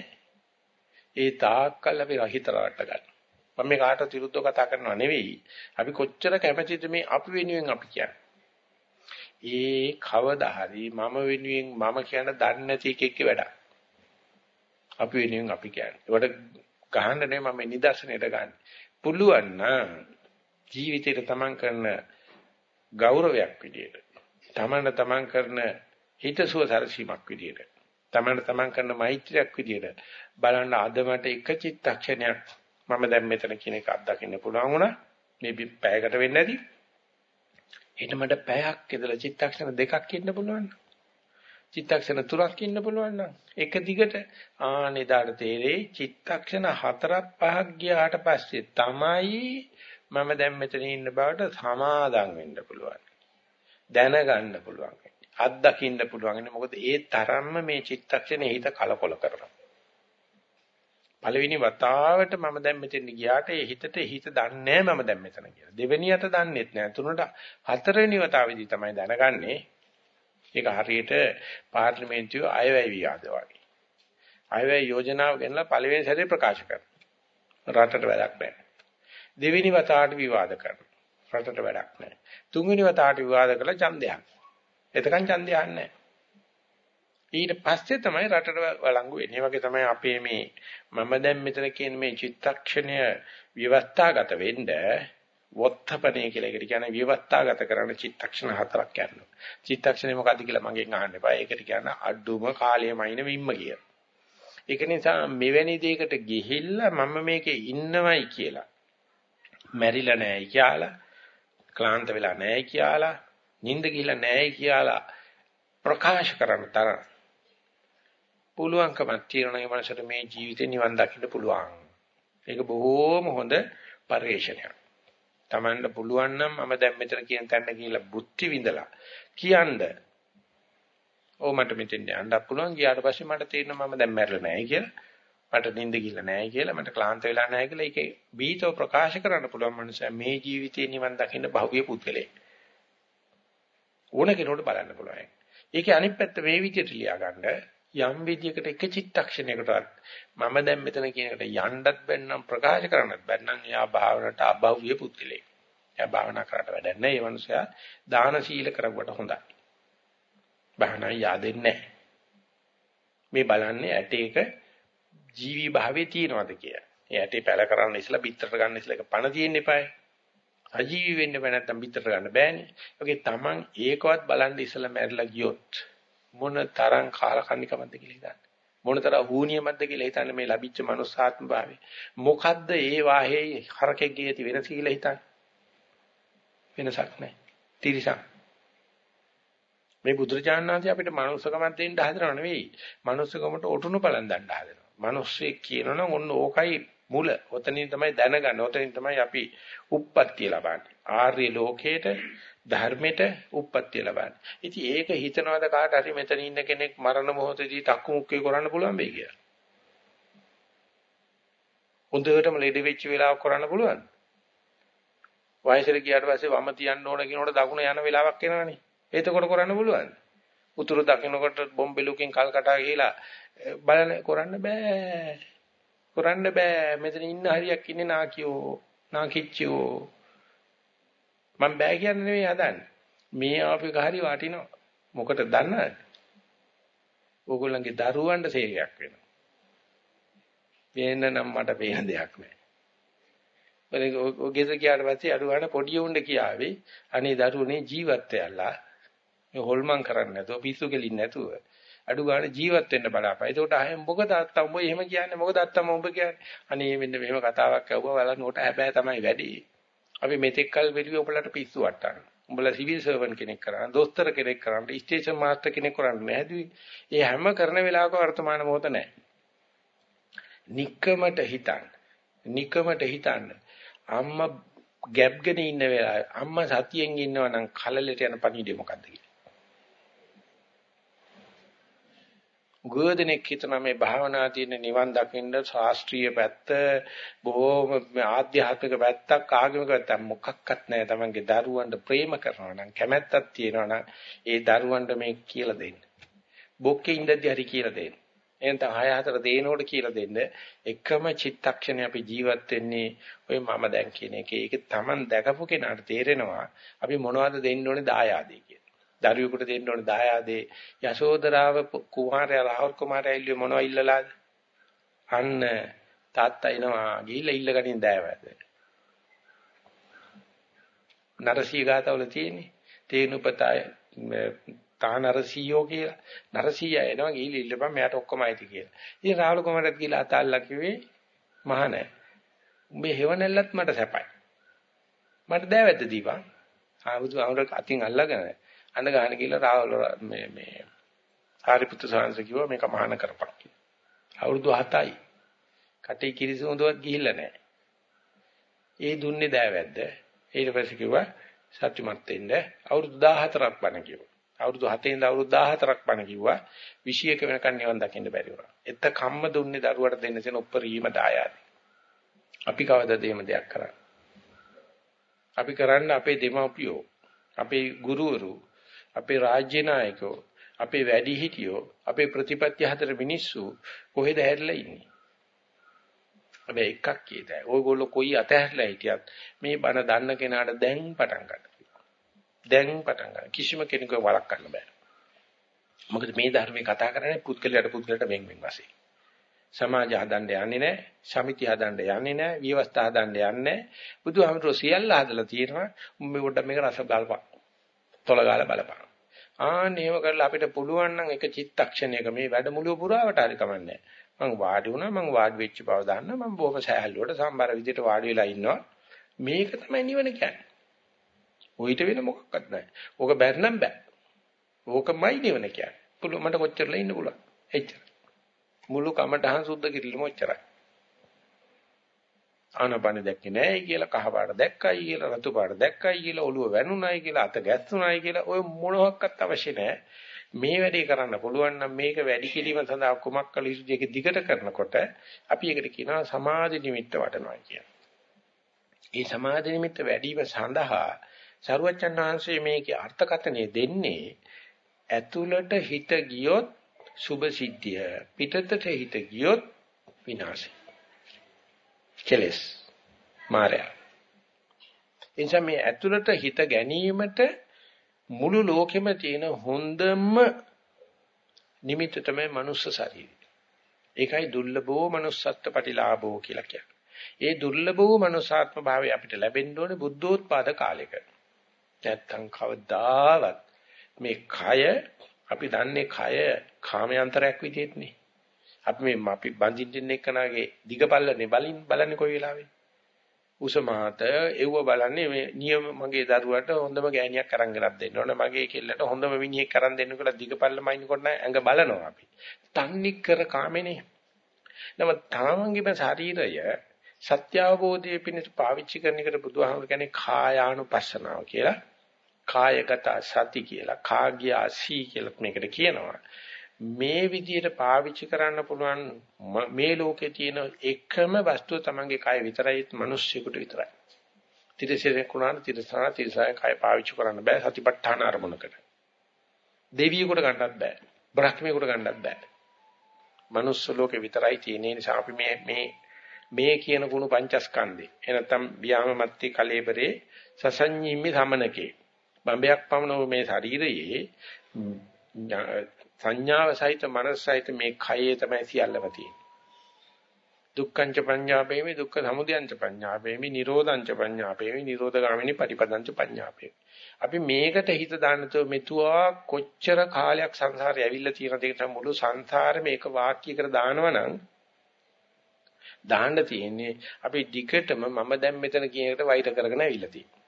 ඒ තාක්කල් අපි රහිතරවට ගන්න. මම මේ කාටවත් විරුද්ධව කතා කරනවා නෙවෙයි. අපි කොච්චර කැමැතිද මේ අපි වෙනුවෙන් අපි කියන්නේ. ඒ කවදා හරි මම වෙනුවෙන් මම කියන දන්නේ නැති එකෙක්ගේ වැඩක්. අපි වෙනුවෙන් අපි කියන්නේ. ඒකට ගහන්න නෙමෙයි මම නිදර්ශනයට ගන්න. පුළුවන් නම් ජීවිතේට තමන් කරන ගෞරවයක් විදියට තමන්න තමන් කරන හිතසුව සරසීමක් විදියට තමන්න තමන් කරන මෛත්‍රියක් විදියට බලන්න අද මට එක චිත්තක්ෂණයක් මම දැන් මෙතන කියන එක අත්දකින්න පුළුවන් වුණා මේ පැයකට වෙන්නේ නැති ඊට මට පැයක් ඉඳලා චිත්තක්ෂණ දෙකක් ඉන්න පුළුවන්. චිත්තක්ෂණ තුනක් ඉන්න පුළුවන් නම් එක දිගට ආනෙදාට තේරෙයි චිත්තක්ෂණ හතරක් පහක් ගියාට පස්සේ තමයි මම දැන් මෙතන ඉන්න බවට සමාදම් වෙන්න පුළුවන්. දැනගන්න පුළුවන්. අත්දකින්න පුළුවන්. මොකද ඒ තරම්ම මේ චිත්තක්ෂණේ හිත කලකොල කරනවා. පළවෙනි වතාවට මම දැන් මෙතෙන් ගියාට ඒ හිතට හිත දන්නේ මම දැන් මෙතන කියලා. දෙවෙනියට දන්නේත් නෑ. තුනට හතරවෙනි වතාවේදී තමයි දැනගන්නේ. ඒක හරියට පාර්ලිමේන්තුවේ අයවැය විවාද වගේ. අයවැය යෝජනාව ගෙනලා පළවෙනි සැරේ ප්‍රකාශ කරනවා. රටට වැඩක් නෑ. දෙවෙනි වතාවට විවාද කරනවා. රටට වැඩක් නෑ. තුන්වෙනි වතාවට විවාද කළා ඡන්දයක්. එතකන් ඡන්දයක් නෑ. ඊට පස්සේ තමයි රටට වළංගු වෙන්නේ. ඒ වගේ තමයි අපේ මේ මම දැන් මෙතන කියන මේ චිත්තක්ෂණය විවස්ථාගත වෙන්න වොත්තපනේ කියලා එකට කියන්නේ විවස්ථාගත කරන චිත්තක්ෂණ හතරක් යනවා. චිත්තක්ෂණය මොකද්ද කියලා මගෙන් අහන්න එපා. ඒකට කියන අඩුම කාලයමයින විම්ම කිය. ඒක නිසා මෙවැනි දෙයකට ගිහිල්ලා මම මේකේ ඉන්නවයි කියලා මැරිලා නැහැ කියලා ක්ලාන්ත වෙලා නැහැ කියලා නිින්ද ගිහිල්ලා නැහැ කියලා ප්‍රකාශ කරන තරම් පුළුවන්කමක් තියෙනවා මේ මනසට මේ ජීවිතේ නිවන් දකින්න පුළුවන්. ඒක බොහෝම හොඳ පරිශ්‍රණයක්. Tamanne පුළුවන් නම් මම දැන් මෙතන කියන තැන කියලා බුද්ධි විඳලා කියන්න. ඕ මට මෙතෙන් යන්න පුළුවන් ගියාට පස්සේ මට තේරෙනවා මම දැන් මැරෙලා නැහැ කියලා. මට නිින්ද ගිහලා නැහැ කියලා මට ක්ලාන්ත වෙලා නැහැ කියලා ඒකේ බීතව ප්‍රකාශ කරන්න පුළුවන් මනුස්සයා මේ ජීවිතේ නිවන් දකින්න භව්‍ය පුද්ගලෙක්. ඕන කෙනෙකුට බලන්න පුළුවන්. ඒකේ අනිත් පැත්ත මේ විදිහට ලියා ගන්න යම් විදියකට එක චිත්තක්ෂණයකටවත් මම දැන් මෙතන කියන එකට යන්නත් බැන්නම් ප්‍රකාශ කරන්නත් බැන්නම් එයා භාවනට අභව්‍ය පුත්තිලෙක්. එයා භාවනා කරට වැඩක් නැහැ. ඒ මනුස්සයා දාන සීල කරවට හොඳයි. භාවනා yaadෙන්නේ නැහැ. මේ බලන්නේ ඇටේක ජීවි භාවයේ තියනවාද කියලා. ඒ ඇටේ පැල කරන්න ඉස්සලා පිටරට ගන්න ඉස්සලා එක පණ තියෙන්න එපායි. අජීවි වෙන්න බෑ නැත්තම් පිටරට ගන්න බෑනේ. ඒකේ Taman ඒකවත් බලන් ඉස්සලා මැරිලා ගියොත් මොන තරම් කාලකන්නිකමක්ද කියලා හිතන්න. මොන තරම් හූනියමක්ද කියලා හිතන්න මේ ලැබිච්ච මනුස්සාත්ම භාවය. මොකද්ද ඒ වාහේ හරකෙක්ගේ ඇති වෙනස කියලා හිතන්න. වෙනසක් නැහැ. තිරිසන්. මේ බුදුරජාණන් වහන්සේ අපිට මනුස්සකමක් දෙන්න හදනව නෙවෙයි. මනුස්සකමට ඔටුනු බලන් දන්න හදනවා. මිනිස්සෙක් කියනවනම් ඔන්න ඕකයි මුල. ඔතනින් තමයි දැනගන්න. ඔතනින් තමයි අපි උප්පත්තිය ලබන්නේ. ආර්ය ලෝකේට ධර්මෙට උප්පත්තිය ලබන්නේ. ඉතින් ඒක හිතනවාද කාට හරි මෙතන ඉන්න කෙනෙක් මරණ මොහොතදී තක්කු මුක්කේ කරන්න පුළුවන් වෙයි කියලා. හොඳටම ලෙඩ වෙච්ච වෙලාවක් කරන්න පුළුවන්. වයසට ගියාට පස්සේ වම තියන්න ඕන කියනකොට දකුණ යන වෙලාවක් එනවනේ. එතකොට කරන්න පුළුවන්. උතුරු දකින්නකොට බොම්බෙලුකින් කල්කටා ගිහිලා බලන්න කරන්න බෑ. කරන්න බෑ. මෙතන ඉන්න හරියක් ඉන්නේ නාකියෝ, නාකිච්චියෝ. මම බෑ කියන්නේ නෙවෙයි හදන්නේ. මේ ආපු එක හරි වටිනවා. මොකට දන්නවද? ඕගොල්ලන්ගේ දරුවන්ට සේවයක් වෙනවා. වෙන නම් මට පේන දෙයක් නෑ. ඔය ගෙදර ගියාට පස්සේ අඩු ගන්න පොඩි උණ්ඩ කියාවේ අනේ දරුවනේ ජීවත් වෙයලා මේ හොල්මන් කරන්නේ නැතුව පිස්සු කෙලින් නැතුව අඩු ගන්න ජීවත් වෙන්න බලාපන්. ඒකට අහෙන් මොකද අත්තා උඹ එහෙම කියන්නේ මොකද අත්තම උඹ කියන්නේ? අනේ මෙන්න මෙහෙම කතාවක් ඇහුවා බලන්න උට හැබැයි තමයි වැඩි. අපි මෙතෙක් කල් බැලුවේ ඔයාලට පිස්සු වට්ටන්න. උඹලා සිවිල් සර්වන් කෙනෙක් කරන්න, දොස්තර කෙනෙක් කරන්න, ස්ටේෂන් මාස්ටර් කෙනෙක් කරන්න නැහැදුවේ. ඒ හැම කරන වෙලාවක වර්තමාන මොහොත නැහැ. নিকමට හිතන්න. নিকමට හිතන්න. අම්මා ගැප් ගෙන ඉන්න වෙලාවේ අම්මා සතියෙන් ඉන්නවා නම් කලලට යන පණිවිඩය මොකද්ද කියලා. ගෝධනෙක් හිතන මේ භාවනා තියෙන නිවන් දකින්න ශාස්ත්‍රීය පැත්ත බොහොම ආධ්‍යාත්මික පැත්තක් ආගමික පැත්තක් මොකක්වත් නැහැ. Tamange දරුවන්ට ප්‍රේම කරනවා නම් කැමැත්තක් තියෙනවා නම් ඒ දරුවන්ට මේ කියලා දෙන්න. බොක්කේ ඉඳද්දි හරි කියලා දෙන්න. එහෙනම් 6 4 දේනෝට කියලා දෙන්න. එකම චිත්තක්ෂණේ අපි ජීවත් වෙන්නේ ඔය මම දැන් කියන එකේ. ඒක Taman දැකපු කෙනාට තේරෙනවා අපි මොනවද දෙන්න ඕනේ දායාදේ කියලා. දරුවෙකුට දෙන්න ඕනේ දායාදේ යශෝදරාව කුමාරයා රාහුල් කුමාරයා ඉල්ලුවේ මොනවද ඉල්ලලාද? අන්න තාත්තා එනවා ගිහිල්ලා ඉල්ලගනින් දෑවැද. නරසී ගාතවල තියෙන්නේ තේනුපතය තානරසීයෝ කියලා. නරසීය එනවා ගිහිල්ලා ඉල්ලපන් මෙයාට ඔක්කොම අයිති කියලා. ඉතින් රාහුල් කුමාරයාත් ගිහිල්ලා අතල්ලා කිව්වේ මහානේ. උඹේ හේවණල්ලත් මට සැපයි. මට දෑවැද්ද දීපන්. ආවුදු අවුර අතින් අල්ලගෙන අඬ ගන්න කියලා රාහුල මේ මේ සාරිපුත්‍ර සාංශ කිව්වා මේක මහාන කරපන් කියලා. අවුරුදු 7යි. කටේ කිරිසොඳවත් ගිහිල්ලා නැහැ. ඒ දුන්නේ දෑවැද්ද. ඊට පස්සේ කිව්වා සත්‍යමත් වෙන්න අවුරුදු 14ක් බණ කිව්වා. අවුරුදු 7 ඉඳන් අවුරුදු 14ක් බණ කිව්වා 21 වෙනකන් නිවන් දකින්න බැරි වුණා. එත කම්ම දුන්නේ දරුවට දෙන්න තියෙන උප්පරීම දායාද. අපි කවදාද එහෙම දෙයක් කරන්නේ? අපි කරන්නේ අපේ දෙමව්පියෝ, අපේ ගුරුවරු, අපේ රාජ්‍ය නායකයෝ, අපේ වැඩිහිටියෝ, අපේ ප්‍රතිපත්ති හතර මිනිස්සු කොහෙද හැරිලා ඉන්නේ? හැබැයි එකක් කියතයි. ඔයගොල්ලෝ කොයි අතහැරලා හිටියත් මේ බණ දන්න කෙනාට දැන් පටන් ගන්න. දැන් පටන් ගන්න. කිසිම කෙනෙකුව වළක්වන්න බෑ. මොකද මේ ධර්මයේ කතා කරන්නේ පුද්ගලයාට පුද්ගලට වෙන් වෙන් වශයෙන්. සමාජ හදන්න යන්නේ නැහැ, සමිති හදන්න යන්නේ නැහැ, විවස්ථා හදන්න යන්නේ නැහැ. බුදුහාමුදුරුවෝ සියල්ල හදලා තියෙනවා. මේ පොඩ්ඩක් මේක රස ගල්පන්. තොල ගාලා බලපන්. ආන්න එහෙම කරලා අපිට පුළුවන් නම් එක චිත්තක්ෂණයක මේ වැඩමුළුව පුරාවට හරි කමන්නේ. මං වාඩි වුණා මං වාඩි වෙච්ච බව දන්න මං බොහොම සහැල්ලුවට සම්බර විදිහට වාඩි වෙලා ඉන්නවා. මේක තමයි නිවන කියන්නේ. ඔయిత වෙන මොකක්වත් නැහැ. ඕක බැරනම් බෑ. ඕකමයි නිවන කියන්නේ. පුළුවන් මට කොච්චරලා ඉන්න පුළුවන්. එච්චර. මුළු කමටහන් සුද්ධ කිරිල්ලම ඔච්චරයි. ආනපන දැක්කේ නැහැ කියලා කහ පාට දැක්කයි කියලා රතු පාට දැක්කයි කියලා ඔළුව වැනුණයි කියලා අත ගැස්සුණයි කියලා ඔය මොනවත් අවශ්‍ය නැහැ. මේ වැඩේ කරන්න පුළුවන් නම් මේක වැඩි කිරීම සඳහා කුමක් කළ යුතුද ඒක දිගට කරනකොට අපි ඒකට කියනවා සමාධි නිමිත්ත වඩනවා කියන. මේ සමාධි නිමිත්ත වැඩිම සඳහා සරුවච්චන් වහන්සේ මේකේ අර්ථකථනය දෙන්නේ ඇතුළට හිත ගියොත් සුභ සිද්ධිය පිටතට හිත ගියොත් විනාශය. කෙලස් මායя. එනිසා මේ ඇතුළට හිත ගැනීමට මුළු ලෝකෙම තියෙන හොඳම නිමිත්ත තමයි මනුස්ස ශරීරය. ඒකයි දුර්ලභෝ manussත්ත්ව ප්‍රතිලාභෝ කියලා කියන්නේ. ඒ දුර්ලභෝ manussාත්ම භාවය අපිට ලැබෙන්න ඕනේ බුද්ධෝත්පාද කාලෙක. නැත්තම් කවදාවත් මේ කය අපි දන්නේ කය කාමයන්තරයක් විදිහටනේ. අපි මේ අපි බඳින්න එක්කනාගේ දිගපල්ලනේ බලින් බලන්නේ කොයි වෙලාවෙ. උස මහත එව්ව බලන්නේ මේ නියම මගේ දරුවට හොඳම ගෑණියක් අරන් ගෙනත් දෙන්න ඕන මගේ කෙල්ලට හොඳම මිනිහෙක් අරන් දෙන්න කියලා දිගපල්ලම ඉන්නකොට ඇඟ බලනවා අපි. තන්නේ කර කාමනේ. නම තාමංගේම ශරීරය සත්‍ය අවබෝධයේ පිණිස පාවිච්චි කරන එකට බුදුහාමුදුර කියන්නේ කායානුපස්සනාව කියලා. කායගත සති කියලා කාග්‍යා සී කියලා මේකට කියනවා. මේ විදිහට පාවිච්චි කරන්න පුළුවන් මේ ලෝකේ තියෙන එකම වස්තුව තමන්ගේ කය විතරයි මිනිස්සුෙකුට විතරයි. තිරසෙන් කුණාන තිරසනා තිරසයන් කය පාවිච්චි කරන්න බෑ සතිපට්ඨාන අරමුණකට. දෙවියෙකුට ගන්නත් බෑ. බ්‍රහ්මියෙකුට ගන්නත් බෑ. මනුස්ස ලෝකේ විතරයි තියෙන නිසා අපි මේ මේ මේ කියන කුණු පංචස්කන්ධේ එනතම් ව්‍යාමමත්ති කලේබරේ සසඤ්ඤීමි සමනකේ බඹයක් පමණ මේ ශරීරයේ සංඥාව සහිත මනස සහිත මේ කයේ තමයි සියල්ලම තියෙන්නේ. දුක්ඛංච පඤ්ඤාපේමි දුක්ඛ සමුදයංච පඤ්ඤාපේමි නිරෝධංච පඤ්ඤාපේමි නිරෝධගාමිනී පටිපදංච පඤ්ඤාපේමි අපි මේකට හිත දාන්නතෝ මෙතුවා කොච්චර කාලයක් සංසාරේ ඇවිල්ලා තියෙන දෙයකට මුළු සංසාරෙම එක වාක්‍යයකට දානවනම් දාන්න තියෙන්නේ අපි දිගටම මම දැන් මෙතන කියන එකට වෛර කරගෙන ඇවිල්ලා තියෙන්නේ.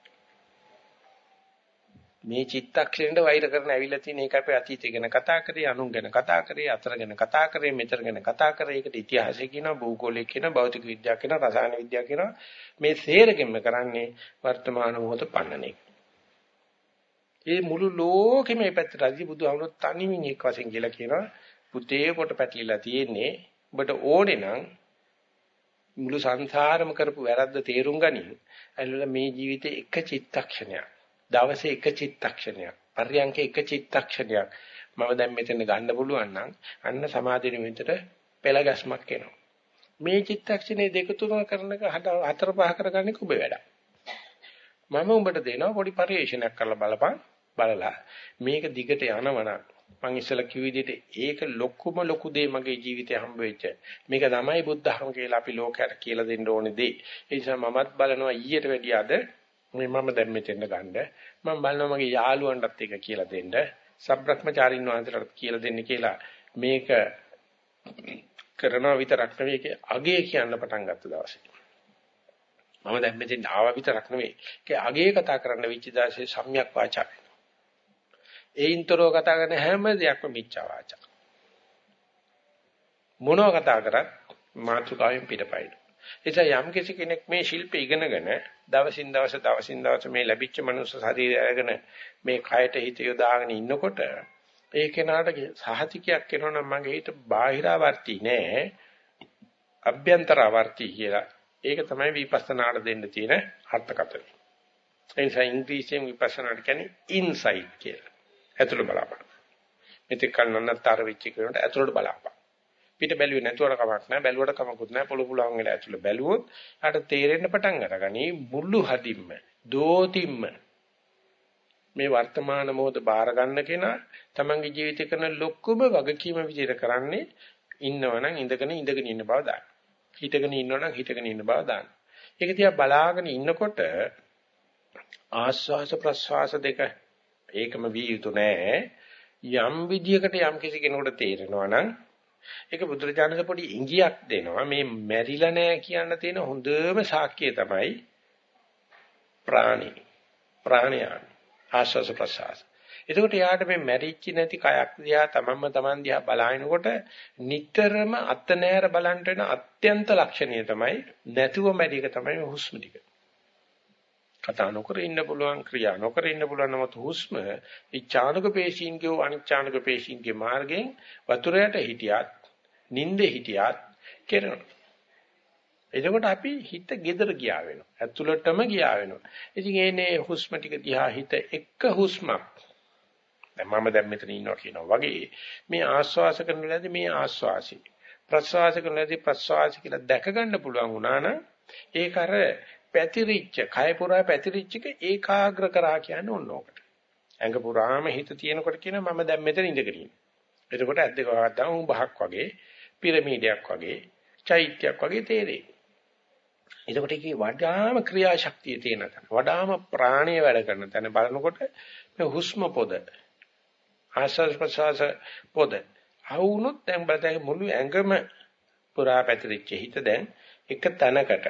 මේ චිත්තක්ෂණයට වෛර කරන ඇවිල්ලා තියෙන එක අපි අතීතය ගැන කතා කරේ අනුන් ගැන කතා කරේ අතර ගැන කතා කරේ මෙතර ගැන කතා කරේ ඒකට ඉතිහාසය කියනවා භූගෝලය කියනවා භෞතික විද්‍යාව කියනවා රසායන විද්‍යාව කියනවා මේ සේරගෙම කරන්නේ වර්තමාන මොහොත පන්නන එක. ඒ මුළු ලෝකෙම මේ පැත්තට අදි බුදුහාමුදුරුවෝ තනිමින් එක් වශයෙන් කියලා කියනවා පුතේ කොට පැටලිලා තියෙන්නේ ඔබට ඕනේ නම් මුළු සංසාරම කරපු වැරද්ද තේරුම් ගනින්. ඇල්ලලා මේ ජීවිතේ එක චිත්තක්ෂණයක් දවසේ එක චිත්තක්ෂණයක් පර්යංකේ එක චිත්තක්ෂණයක් මම දැන් මෙතන ගන්න පුළුවන් නම් අන්න සමාධි නිමිතට පෙළ ගැස්මක් එනවා. මේ චිත්තක්ෂණේ දෙක තුන කරනක හතර පහ කරගන්නේ කුබ වැඩ මම උඹට දෙනවා පොඩි පරිශ්‍රණයක් කරලා බලපන් බලලා. මේක දිගට යනවනම් මං ඉස්සෙල්ලා කිව් විදිහට ඒක ලොකුම ලොකු දේ මගේ ජීවිතේ හම්බ වෙච්ච. මේක තමයි බුද්ධහම කියලා අපි ලෝකයට කියලා දෙන්න ඕනේ දේ. ඒ නිසා මමත් බලනවා ඊට වැඩිය අද මේ මම දැන් මෙතෙන්ද ගන්න. මම බලනවා මගේ යාළුවන්ටත් ඒක කියලා දෙන්න. සබ්‍රක්‍මචාරින් වහන්සේලාට කියලා දෙන්න කියලා මේක කරනවා විතරක් නෙවෙයි ඒක අගේ කියන්න පටන් ගත්ත දවසේ. මම දැන් මෙතෙන් ආවා විතරක් නෙවෙයි. ඒක අගේ කතා කරන්න විචි දාසේ සම්‍යක් වාචා ඒයින්තරෝ කතා කරන හැම දෙයක්ම මිච්ඡා වාචා. මොනවා කතා කරත් මාතෘකාවෙන් පිටපයින්. එතන යම් කෙනෙක් මේ ශිල්පය ඉගෙනගෙන දවසින් දවස දවසින් දවස මේ ලැබිච්ච මනුස්ස ශරීරය අරගෙන මේ කයට හිත යොදාගෙන ඉන්නකොට ඒ කෙනාට සහතිකයක් එනවනම් මගේ හිත බාහිරාවර්ති නෑ අභ්‍යන්තරාවර්ති කියලා. ඒක තමයි විපස්සනාට දෙන්න තියෙන අර්ථකථනය. ඒ නිසා ඉංග්‍රීසියෙන් විපස්සනාට කියන්නේ ඉන්සයිට් කියලා. ඇතුළ බලපන්. මෙතෙක් කල නන්නතර වෙච්ච කෙනාට ඇතුළට බලපන්. පිට බැලුවේ නැතුවට කමක් නැහැ බැලුවට කමකුත් නැහැ පොළු පුලුවන් වෙලා ඇතුළ බැලුවොත් ආට තේරෙන්න පටන් අරගනි මුළු හදින්ම දෝතිම්ම මේ වර්තමාන මොහොත බාර ගන්න කෙනා තමන්ගේ ජීවිතේ කරන ලොකුම වගකීම විදිහට කරන්නේ ඉන්නවනම් ඉඳගෙන ඉඳගෙන ඉන්න බව දාන්න. හිටගෙන ඉන්නවනම් හිටගෙන ඉන්න බව දාන්න. ඒක තියා බලාගෙන ඉන්නකොට ආස්වාස ප්‍රස්වාස දෙක ඒකම විය යුතු නෑ. යම් විදියකට යම් කිසි කෙනෙකුට තේරෙනවා නම් ඒක බුදුරජාණන් පොඩි ඉඟියක් දෙනවා. මේ මැරිලා නැහැ කියන්න තියෙන හොඳම සාක්ෂිය තමයි ප්‍රාණි. ප්‍රාණයන් ආශ්වාස ප්‍රශ්වාස. එතකොට යාට මේ මැරිච්ච නැති කයක් දිහා තමන්ම තමන් දිහා බලනකොට නිතරම අත නෑර බලන්න වෙන අත්‍යන්ත ලක්ෂණය තමයි නැතුව මැරි එක තමයි හුස්ම ටික. කතා නොකර ඉන්න පුළුවන් ක්‍රියා නොකර ඉන්න පුළුවන් නමුත් හුස්ම ඉච්ඡානක පේශීන්ගේ අනිච්ඡානක පේශීන්ගේ මාර්ගයෙන් වතුරයට හිටියත් නිින්දේ හිටියත් කෙරෙනවා. එතකොට අපි හිත gedara ගියා වෙනවා. ඇතුළටම ගියා වෙනවා. ඉතින් ඒනේ හුස්ම ටික දිහා හිත එක හුස්මක්. දැන් මම දැන් මෙතන ඉන්නවා කියනවා වගේ මේ ආස්වාස කරන වෙලාවේදී මේ ආස්වාසි ප්‍රස්වාස කරන වෙලාවේදී ප්‍රස්වාසි කියලා දැක ගන්න පුළුවන් වුණා නම් ඒක අර පැතිරිච්ච කය පුරා පැතිරිච්ච එක ඒකාග්‍ර කරා කියන්නේ ඕන ඕකට. ඇඟ පුරාම හිත තියෙනකොට කියන මම දැන් මෙතන ඉඳගෙන ඉන්නේ. එතකොට ඇද්දක වහද්දාම උන් බහක් වගේ පිරමීඩයක් වගේ චෛත්‍යයක් වගේ තේරෙයි. එතකොට ඒකේ වඩාම ක්‍රියාශක්තිය තියෙන තැන වඩාම ප්‍රාණය වැඩ කරන තැන බලනකොට මේ හුස්ම පොද ආශ්වාස ප්‍රශ්වාස පොද ආවුනොත් දැන් බලතේ මුළු ඇඟම පුරා පැතිරිච්ච හිත දැන් එක තැනකට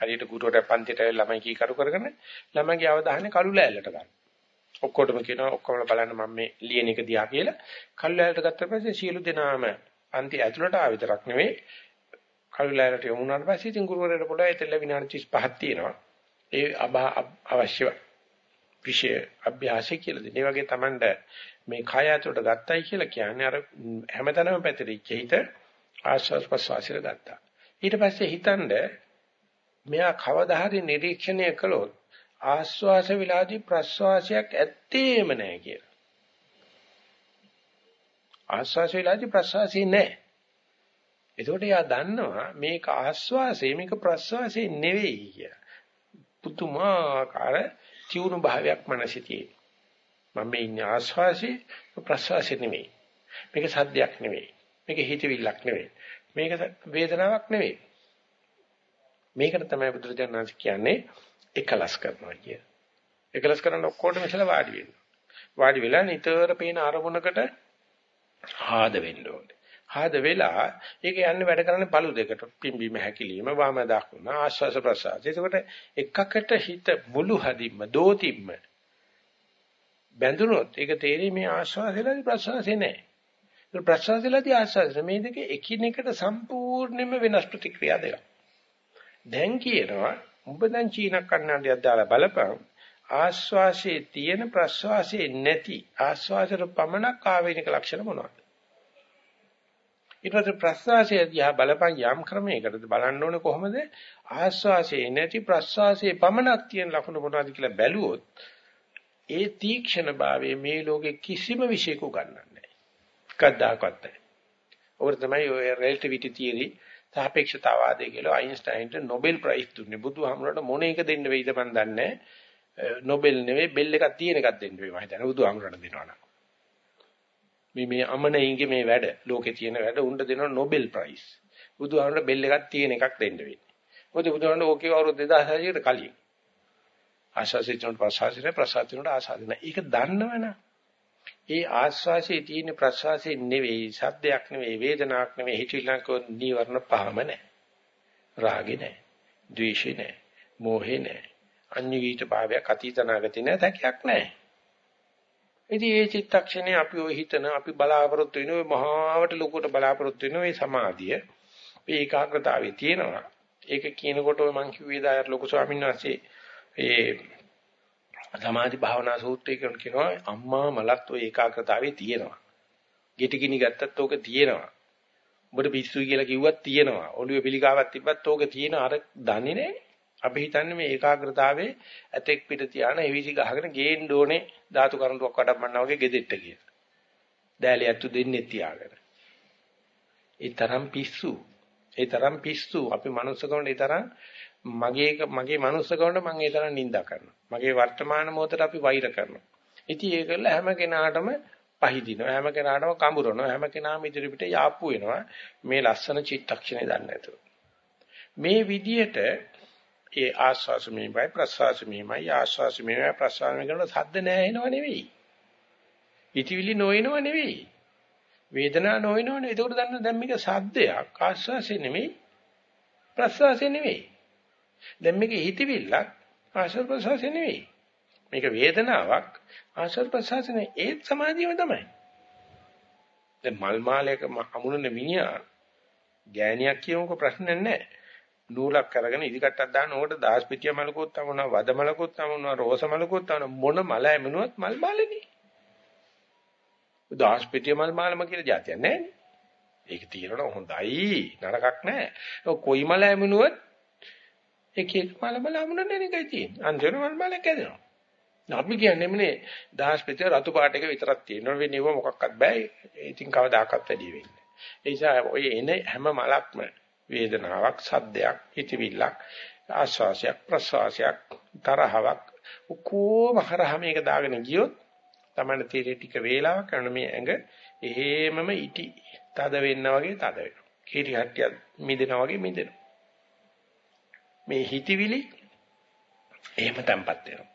හරියට ගුරුවරයා පන්තියට ඇවිල්ලා ළමයි කී කරු කරගෙන ළමයිගේ අවධානය කළු ලෑල්ලට ගන්න. ඔක්කොටම කියනවා ඔක්කොම බලන්න මම මේ ලියන එක දිහා කියලා කළු ලෑල්ලට ගත්ත පස්සේ සියලු දෙනාම පන්ති ඇතුළට ආ විතරක් නෙවෙයි කළු ලෑල්ලට යමු වුණාට පස්සේ ඉතින් ගුරුවරයාට පොළොව එතෙල්ල විනාඩි 35ක් තියෙනවා. ඒ අවශ්‍ය විෂය අභ්‍යාසය කියලා දෙන. ඒ වගේ Tamand මේ කය ඇතුළට ගත්තයි කියලා කියන්නේ අර හැමතැනම පැතිරිච්ච හිත ආශ්වාස ප්‍රශ්වාසයට ගත්තා. ඊට පස්සේ හිතනද මෙයා කවදා හරි නිරීක්ෂණය කළොත් ආශ්වාස විලාදී ප්‍රශ්වාසයක් ඇත්තේම නැහැ කියලා. ආශ්වාස වේලාදී ප්‍රශ්වාසී නැහැ. එතකොට එයා දන්නවා මේක ආස්වාසේ මේක ප්‍රස්වාසේ නෙවෙයි කිය. පුදුමාකාර චිවුණු භාවයක් මනසේ තියෙන. මම මේ ඉන්නේ ආස්වාසේ ප්‍රස්වාසේ නෙවෙයි. මේක සද්දයක් නෙවෙයි. මේක හිතවිල්ලක් නෙවෙයි. මේක වේදනාවක් නෙවෙයි. මේකට තමයි බුදුරජාණන් කියන්නේ එකලස් කරනවා කිය. එකලස් කරන ඔක්කොටම ඉතල වාඩි වෙන්න. වාඩි වෙලා නිතර පේන අරමුණකට ආද වෙන්න ඕනේ. ආද වෙලා ඒක යන්නේ වැඩ කරන්නේ පළු දෙකට. පිම්බීම හැකිලිම වම දකුණ ආශ්වාස ප්‍රශ්වාස. ඒකට එකකට හිත මුළු හදින්ම දෝතිම්ම බැඳුනොත් ඒක තේරෙන්නේ මේ ආශ්වාසයලදී ප්‍රශ්වාසය නෑ. ඒ ප්‍රශ්වාසයලදී ආශ්වාසය මේ දෙක එකිනෙකට සම්පූර්ණයෙන්ම වෙනස් ප්‍රතික්‍රියා දෙකක්. දැන් කියනවා ඔබ දැන් චීන කන්නඩියක් දාලා බලපන් ආශ්වාසයේ තියෙන ප්‍රශ්වාසයේ නැති ආශ්වාසයට පමණක් ආවේනික ලක්ෂණ මොනවද? ඊට පස්සේ ප්‍රශ්වාසය දිහා බලපන් යම් ක්‍රමයකටද බලන්න ඕනේ කොහොමද? ආශ්වාසයේ නැති ප්‍රශ්වාසයේ පමණක් තියෙන ලක්ෂණ මොනවද කියලා බැලුවොත් ඒ තීක්ෂණ භාවයේ මේ ලෝකේ කිසිම විශේෂක උගන්වන්නේ නැහැ. කද්දාකවත් නැහැ. ඔර තමයි ඔය relativity theory සාපේක්ෂතාවාදය කියලා අයින්ස්ටයින්ට නොබෙල් ප්‍රයිස් දුන්නේ. බුදුහාමුදුරට මොන එක දෙන්න වෙයිද මන් දන්නේ නොබෙල් නෙවෙයි බෙල් එකක් තියෙන එකක් දෙන්න වෙයි මම හිතන්නේ බුදුහාමුදුරට දෙනවා නම්. මේ මේ අමනෙයින්ගේ මේ වැඩ ලෝකේ තියෙන වැඩ උණ්ඩ දෙනවා නොබෙල් ප්‍රයිස්. බුදුහාමුදුරට බෙල් එකක් තියෙන එකක් දෙන්න වෙන්නේ. මොකද බුදුහාමුදුරට ඕකේ අවුරුදු 2600 කට කලින්. ආශාසිතනට ප්‍රසාසිතේ ප්‍රසාසිතනට ආශාදින. ඒක දන්නවනේ. ඒ ආස්වාසේ තියෙන ප්‍රසවාසයේ නෙවෙයි සද්දයක් නෙවෙයි වේදනාවක් නෙවෙයි හිතවිල්ලක් නීවරණ පහම නැහැ. රාගේ නැහැ. ද්වේෂේ නැහැ. මෝහේ නැහැ. අඤ්ඤවිත භාවයක් අතීතනාගති නැහැ. තැකයක් නැහැ. ඉතින් මේ චිත්තක්ෂණේ අපි ඔය හිතන අපි බලාපොරොත්තු වෙන ඔය මහාවට ලොකුට බලාපොරොත්තු වෙන ඔය සමාධිය මේ ඒකාග්‍රතාවයේ තියෙනවා. ඒක කියනකොට ඔය මං කිව්වේ දායර ලොකු ස්වාමීන් වහන්සේ ඒ සමාධි භාවනා සූත්‍රය කියනවා අම්මා මලත් ඔය ඒකාග්‍රතාවයේ තියෙනවා. ගෙට ගිනි ගත්තත් ඕක තියෙනවා. උඹට පිස්සුයි කියලා කිව්වත් තියෙනවා. ඔළුවේ පිළිකාවක් තිබ්බත් ඕක තියෙන අර දන්නේ නැහැ. අපි හිතන්නේ මේ ඒකාග්‍රතාවයේ ඇතෙක් පිට තියාන එවිසි ගහගෙන ගේන්න ඕනේ ධාතු කරුණුවක් වඩම්මන්නා වගේ ගෙදෙට්ට කියලා. දෑලිය ඇතු දෙන්නේ තියාගෙන. ඒ තරම් පිස්සු. ඒ තරම් පිස්සු. අපි මනුස්සකමට ඒ තරම් මගේ මගේ මනුස්සකමට මම ඒ තරම් නිඳා කරනවා. මගේ වර්තමාන මොහොතට අපි වෛර කරනවා. ඉතින් ඒකල හැම කෙනාටම පහදිනවා. හැම කෙනාටම කඹරනවා. හැම කෙනාම ඉදිරියට යාප්පු වෙනවා. මේ ලස්සන චිත්තක්ෂණය දන්නේ නැතුව. මේ විදියට ඒ ආස්වාස මේමයි ප්‍රස්වාස මේමයි ආස්වාස මේමයි ප්‍රස්වාස මේකන සද්ද නැහැ නෙවෙයි. ඉතිවිලි නොයනව නෙවෙයි. වේදනාව නොයනව නෙවෙයි. ඒකට දන්න දැන් මේක සද්දයක් ආස්වාසය නෙමෙයි ප්‍රස්වාසය නෙමෙයි. දැන් මේක හිතවිල්ලක් ආශ්‍රව ප්‍රසවාස නෙවෙයි. මේක වේදනාවක් ආශ්‍රව ප්‍රසවාස නෙවෙයි. ඒත් සමාධියම තමයි. දැන් මල් මාලයක අමුණන මිනිහා ගෑණියක් කියමුකෝ ප්‍රශ්නයක් නැහැ. නූලක් අරගෙන ඉදිකටක් දාන ඕකට දාස් පිටිය මලකුත් තමුණා වද මලකුත් තමුණා රෝස මලකුත් තමුණා මොන මල ඇමුණුවත් මල් මාලනේ. දාස් පිටිය මල් මාලම කියලා જાතියක් නැහැ ඒක තියෙනවා හොඳයි නරකක් නැහැ. කොයි මල ඇමුණුවත් එක එක මල මල අමුණන්නේ එකයි තියෙන්නේ. අන්තිම මල් මල කැදෙනවා. අපි කියන්නේ නේ දහස් පිට රතු පාට එක විතරක් තියෙනවා. වෙනව මොකක්වත් බෑ. ඉතින් කවදාකවත් වැඩි වෙන්නේ. ඒ නිසා ඔය එන හැම මලක්ම වේදනාවක්, සද්දයක්, හිතවිල්ලක්, ආස්වාසයක්, ප්‍රසවාසයක්, තරහවක් කොහොම හරහා මේක දාගෙන ගියොත් තමයි තීරේ ටික වේලාවක් කරන මේ ඇඟ එහෙමම ඉටි තද වෙන්න වගේ තද වෙනවා. කීටි හට්ටියක් මිදෙනවා වගේ මිදෙනවා. මේ හිතවිලි එහෙම තැම්පත් වෙනවා.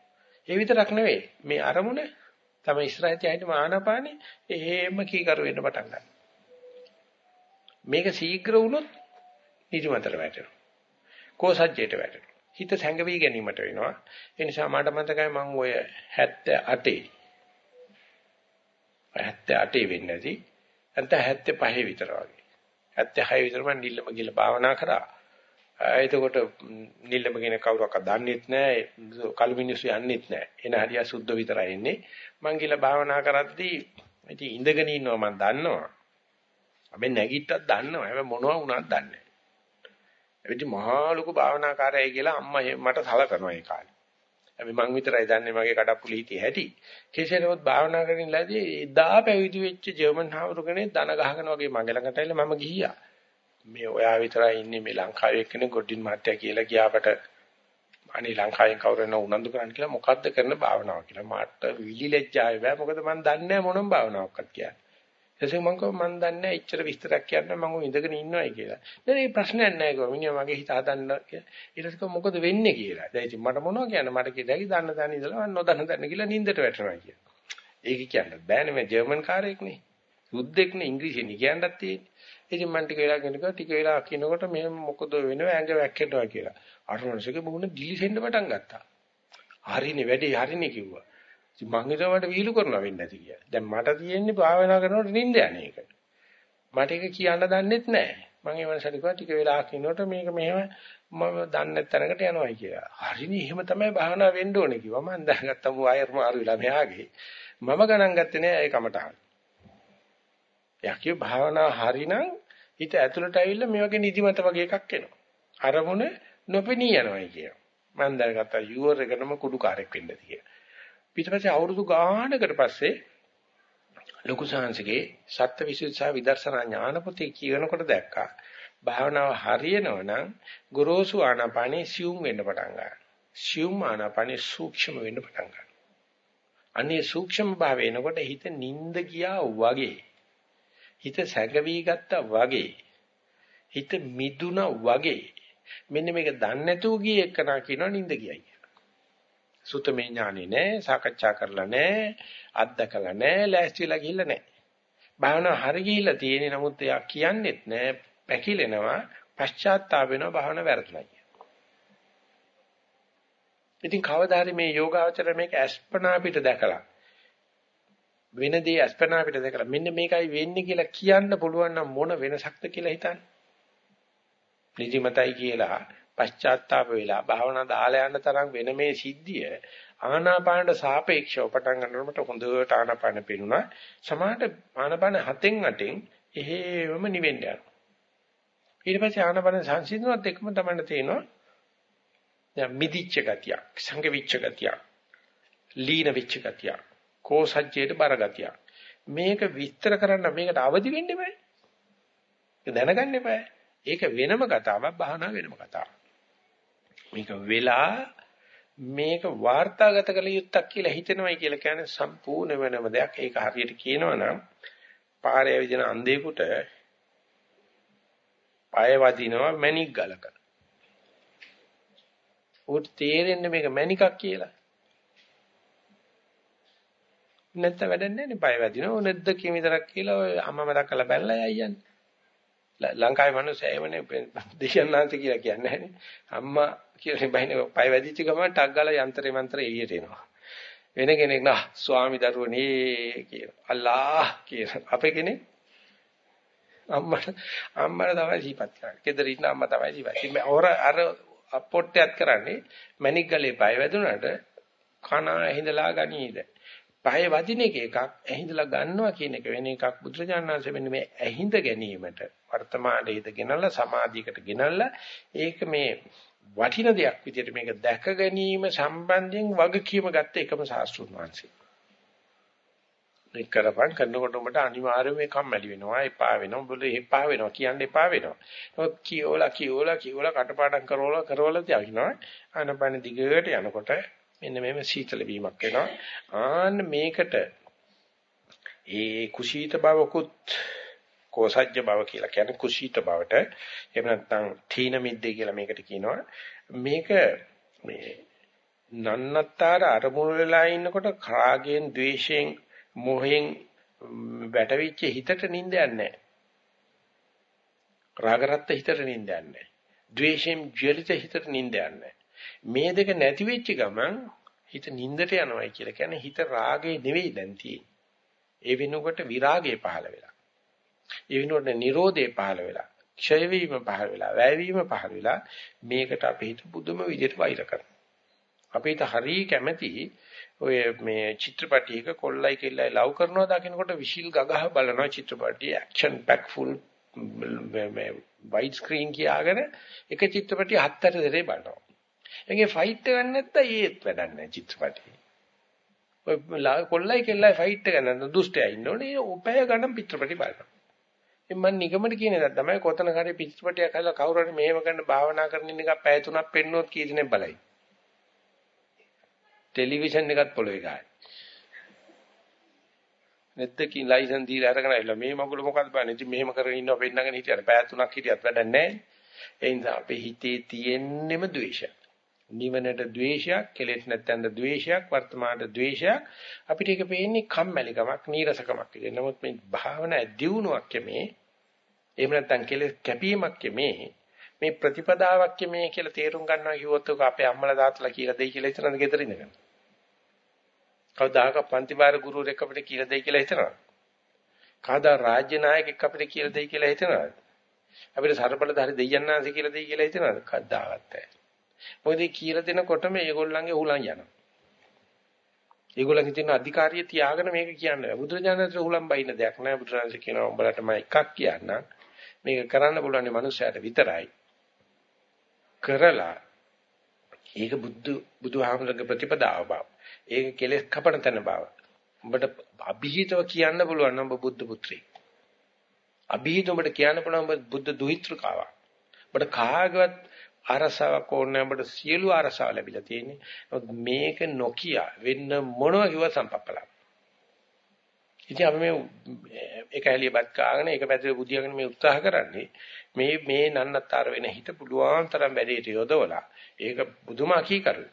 ඒ විතරක් නෙවෙයි මේ අරමුණ තම ඉස්සරහින් තියාගෙන ආනාපානෙ එහෙම කීකර වෙන්න පටන් ගන්නවා. මේක ශීඝ්‍ර වුණොත් නිදිමතට වැටෙනවා. කෝසජ්ජයට වැටෙනවා. හිත සැඟවි ගැනීමට වෙනවා. ඒ නිසා මට මතකයි මම ඔය 78 78 වෙන්නේ නැති නැත්නම් 75 විතර වගේ. 76 විතර මම නිල්ලම ගිහලා භාවනා කරා. එතකොට නිල්ලම කියන කවුරක්වත් දන්නේත් නැහැ කළු මිනිස්සු යන්නේත් නැහැ එන හරිය සුද්ධ විතරයි එන්නේ මං කියලා භාවනා කරද්දී ඉතින් ඉඳගෙන ඉන්නවා මං දන්නවා අපි නැගිට්ටත් දන්නවා හැබැයි මොනවා වුණත් දන්නේ නැහැ එවිට මහා ලොකු භාවනාකාරයයි කියලා අම්මා මට සලකනවා ඒ කාලේ හැබැයි මං විතරයි දන්නේ මගේ කඩප්පුලි හිතේ හැටි කෙසේ නමුත් භාවනා කරගෙන ඉඳලාදී එදා පැවිදි වෙච්ච ජර්මන් හාමුදුරනේ දන ගහගෙන වගේ මගේ ළඟට ඇවිල්ලා මම ගිහියා මේ ඔයා විතරයි ඉන්නේ මේ ලංකාවේ එක්කනේ ගොඩින් මහත්තයා කියලා ගියාපට අනේ ලංකාවෙන් කවුරුන උනන්දු කරන්න කියලා මොකද්ද කරන භාවනාව කියලා මට විලිලැජ්ජාවේ බෑ මොකද මම දන්නේ මොනම භාවනාවක්වත් කියන්නේ. එතකොට මම කිව්වා මම දන්නේ නැහැ ඉච්චර විස්තරයක් කියන්න මම ඉඳගෙන ඉන්නවයි කියලා. දැන් මේ ප්‍රශ්නයක් නැහැ කිව්වා. මිනිහා මගේ හිත හදන්න කියලා. ඊට පස්සේ මොකද වෙන්නේ කියලා. දැන් ඉතින් මට මොනවද කියන්න මට කියදැයි දන්න දන්න ඉඳලා මම නොදන්න දන්න කියලා නින්දට වැටෙනවා කියලා. ඒක කියන්න බෑනේ මේ ජර්මන් කාරයෙක්නේ. යුද්ධෙක්නේ ඉංග්‍රීසියෙන් කියන්නත් තියෙන්නේ. ඉතින් මම ටික වෙලා කියනකොට ටික වෙලා කියනකොට මෙහෙම මොකද වෙනව ඇඟ වැක්කෙනවා කියලා. අර මනුස්සගේ මුහුණ දිලිසෙන්න පටන් ගත්තා. හරිනේ වැඩේ හරිනේ කිව්වා. ඉතින් මං හිතුවා මට වීලු කරනවා වෙන්නේ නැති කියලා. දැන් මට තියෙන්නේ භාවනා කරනකොට නිින්ද යන එක. මට ඒක කියන්න දන්නෙත් නැහැ. මම ඒ වෙනසට කිව්වා ටික වෙලා කියනකොට මේක මෙහෙම මම දන්නේ තැනකට යනවායි කියලා. හරිනේ එහෙම තමයි භාවනා වෙන්න ඕනේ කිව්වා. මම දැනගත්තා මු ආයර් මාරු වෙලා මෙහාගේ. මම ගණන් ගත්තේ නෑ ඒ කමටහන්. යකිය භාවනා හරිනම් හිත ඇතුළට ඇවිල්ලා මේ වගේ නිදිමත වගේ එකක් එනවා. අරමුණ නොපෙනී යනවායි කියනවා. මම දැනගත්තා යුවර් එකනම කුඩුකාරයෙක් වෙන්නද කියලා. ඊට අවුරුදු ගානකට පස්සේ ලොකු සංහසගේ සත්‍යවිසුද්ධි විදර්ශනා ඥාන පොතේ කියනකොට දැක්කා. භාවනාව හරියනවා නම් ගොරෝසු ආනාපානේ සියුම් වෙන්න පටන් ගන්නවා. සියුම් ආනාපානේ සූක්ෂම වෙන්න පටන් ගන්නවා. අනේ සූක්ෂම භාවය එනකොට හිත නිින්ද ගියා වගේ. හිත සැඟවි ගත්තා වගේ. හිත මිදුණා වගේ. මෙන්න මේක දන්නේ නැතුව ගියේ එක්කනා කියනවා නිින්ද ගියයි. සුතමේ ඥානෙ නැහැ, සාකච්ඡා කරලා නැහැ, අත්දකලා නැහැ, ලෑස්තිලා ගිහිල්ලා නැහැ. භාවනාව හරි ගිහිල්ලා තියෙන්නේ නමුත් එයා කියන්නේත් නැහැ, පැකිලෙනවා, පශ්චාත්තාප වෙනවා භාවනාව වැරදුනා ඉතින් කවදා හරි මේ යෝගාවචර මේක අස්පනා පිට දැකලා වෙනදී අස්පනා පිට දැකලා මෙන්න මේකයි වෙන්නේ කියලා කියන්න පුළුවන් නම් මොන වෙනසක්ද කියලා හිතන්න. නිදිමතයි කියලා පශ්චාත්තාප වෙලා භාවනා දාලා යන තරම් වෙන මේ සිද්ධිය ආනාපානට සාපේක්ෂව පටන් ගන්නකොට හොඳට ආනාපාන පේනුණා. සමහරට ආනාපාන හතෙන් අටෙන් එහෙවම නිවෙන්න යනවා. ඊට පස්සේ ආනාපාන සංසිඳුණත් එක්කම තමයි තේනවා දැන් මිදිච්ච ගතියක්, සංගවිච්ච ගතියක්, ලීන වෙච්ච ගතියක්, කෝසජ්ජයට බර ගතියක්. මේක විස්තර කරන්න මේකට අවදි වෙන්න බෑ. දැනගන්න බෑ. ඒක වෙනම කතාවක්, බහනා වෙනම කතාවක්. මේක වෙලා මේක වාර්තාගත කළ යුත්තක් කියලා හිතෙනවයි කියලා කියන්නේ සම්පූර්ණ වෙනම දෙයක්. ඒක හරියට කියනවනම් පාරේ විදින අන්ධේකට පය වදිනවා මැණික් ගලක. උට තේරෙන්නේ මේක මැණිකක් කියලා. නැත්නම් වැඩක් නැහැ නේ පය වදිනවා. නැද්ද කී විතරක් කියලා ඔය අම්මම දක්කලා බැලලා යන්නේ. ලංකාවේ මිනිස්සු එහෙමනේ දෙයන්නාන්ත කියලා කියන්නේ නැහනේ. අම්මා කියලා බයිනේ පය වැදිච්ච ගමන් ටක් ගාලා යන්ත්‍රේ මන්ත්‍රේ එළියට එනවා. වෙන කෙනෙක් නා ස්වාමි දරුවනේ කියන. අල්ලා කියන. අපේ කෙනෙක් අම්මට අම්මට තමයි ජීපත් කරන්නේ. ගෙදර ඉන්න අම්මා තමයි ජීපත්. ඉතින් ඔර අර අපොට්ටයත් කරන්නේ මැණික් ගලේ පය වැදුනට කන ඇහිඳලා ගනීද. පහේ වදින එක එකක් ඇහිඳලා ගන්නවා කියන එක වෙන එකක් බුදුරජාණන්සේ මෙන්න මේ ඇහිඳ ගැනීමට වර්තමානයේ හිත ගෙනල්ලා සමාධියකට ගෙනල්ලා ඒක මේ වටින දෙයක් විදිහට මේක දැක ගැනීම සම්බන්ධයෙන් වගකීම ගත්ත එකම ශාස්ත්‍රුන් වහන්සේ. ඒක කරපන් කරනකොට උඹට අනිවාර්යයෙන්ම මේ කම්මැලි වෙනවා එපා වෙනවා උඹට එපා වෙනවා කියන්න එපා වෙනවා. නමුත් කියෝලා කියෝලා කියෝලා කටපාඩම් කරවලා කරවලා තියනවා. අනබන දිගට යනකොට මෙන්න මේම සීතල වීමක් වෙනවා. ආන්න මේකට ඒ කුසීත බවකුත් කෝසජ්ජ බව කියලා කියන්නේ කුසීත බවට එහෙම නැත්නම් තීන මිද්දේ කියලා මේකට කියනවා. මේක මේ නන්නත්තර අරමුණු වෙලා ඉන්නකොට කාගෙන් ද්වේෂයෙන් මොහෙන් වැටවිච්ච හිතට නිින්දයක් නැහැ. රාගරත්ත හිතට නිින්දයක් නැහැ. ද්වේෂයෙන් ජලිත හිතට නිින්දයක් නැහැ. මේ දෙක නැති වෙච්ච ගමන් හිත නින්දට යනවායි කියලා කියන්නේ හිත රාගේ නෙවෙයි දැන් තියෙන්නේ. ඒ වෙනකොට විරාගය පහළ වෙලා. ඒ වෙනකොට නිරෝධය පහළ වෙලා. ක්ෂය වීම පහළ වෙලා. වැය වීම පහළ වෙලා මේකට අපි හිත පුදුම විදිහට වෛර කරනවා. අපි හිත හරිය කැමැති ඔය මේ චිත්‍රපටයක කොල්ලයි කෙල්ලයි ලව් කරනවා දකිනකොට විශිල් ගගහ බලනවා චිත්‍රපටිය ඇක්ෂන් පැක් ෆුල් මේ වයිඩ් ස්ක්‍රීන් කියාගෙන එක චිත්‍රපටිය හත්තර දෙරේ බලනවා. ඒකේ ෆයිට් එකක් නැත්තම් ඒත් වැඩක් නැහැ චිත්‍රපටි. ඔය කොල්ලයි කෙල්ලයි ෆයිට් එක නැත්නම් දුෂ්ටයා ඉන්නෝනේ උපය ගණන් චිත්‍රපටි බලනවා. ඉතින් මම නිගමන කියන දා තමයි කොතන කරේ පිටපටියක් හදලා කවුරු හරි මෙහෙම කරන භාවනා කරන ඉන්න එක පැය තුනක් පෙන්නොත් කී දෙනෙක් බලයි. ටෙලිවිෂන් එකත් පොළවේ ගහයි. නැත්නම් ලයිසන් දීලා අරගෙන ආවිල්ලා මේ මගුල මොකද්ද බලන්න. ඉතින් මෙහෙම කරගෙන ඉන්නවා පෙන්නගෙන හිටියට පැය තුනක් හිටියත් වැඩක් නැහැ. ඒ නිසා අපේ හිතේ තියෙන්නෙම ද්වේෂය. නිවනට ද්වේෂයක්, කෙලෙස් නැත්නම් ද්වේෂයක්, වර්තමානට ද්වේෂයක්. අපිට ඒක පේන්නේ කම්මැලිකමක්, නීරසකමක් විදිහට. නමුත් මේ භාවනා දියුණුවක් මේ එහෙම නැත්නම් කෙලෙස් කැපීමක් මේ මේ ප්‍රතිපදාවක් මේ කියලා තේරුම් ගන්නවා කිව්වොත් අපේ අම්මලා තාත්තලා කියලා දෙයි කියලා හිතනද ගෙදර ඉඳගෙන. කවදාක පන්තිබාර ගුරුවරයෙක් අපිට කියලා දෙයි කියලා හිතනවා. කවදා රාජ්‍ය නායකයෙක් අපිට කියලා දෙයි කියලා හිතනවාද? අපිට ਸਰබලධාරි දෙයයන්ාන්සේ කියලා දෙයි කියලා හිතනවාද? කද්දාවත් නැහැ. මොකද මේ කියලා දෙනකොටම මේගොල්ලන්ගේ උලන් යනවා. ඒගොල්ලන්ගේ තියෙන අධිකාරිය තියාගෙන මේක කියන්නේ. බුදුරජාණන්සේ උලන් බයින දෙයක් නෑ. බුදුරජාණන්සේ කියනවා උඹලට මම එකක් කියන්නම්. මේක කරන්න පුළුවන් මනුස්සයාට විතරයි. කරලා ඒක බුදු බුදුහාමුදුරගේ ප්‍රතිපදාව බව. ඒක කෙලෙස් කපන තැන බව. උඹට අභිහිතව කියන්න පුළුවන් නම් ඔබ බුද්ධ පුත්‍රයෙක්. අභිහිත උඹට කියන්න පුළුවන් ඔබ බුද්ධ දුහිතෘකාවක්. ඔබට කාගවත් අරසාවක් ඕනේ ඔබට සියලු අරසාව ලැබිලා තියෙන්නේ. මේක නොකිය වෙන්න මොනවා කිව්ව සම්පප්පලා. ඉතින් අපි මේ එක ඇලියපත් කාගෙන ඒක පැත්තේ බුදියාගෙන මේ උත්සාහ කරන්නේ මේ මේ නන්නතර වෙන හිත පුළුවන් තරම් වැඩේට යොදවලා ඒක බුදුම අකීකරු.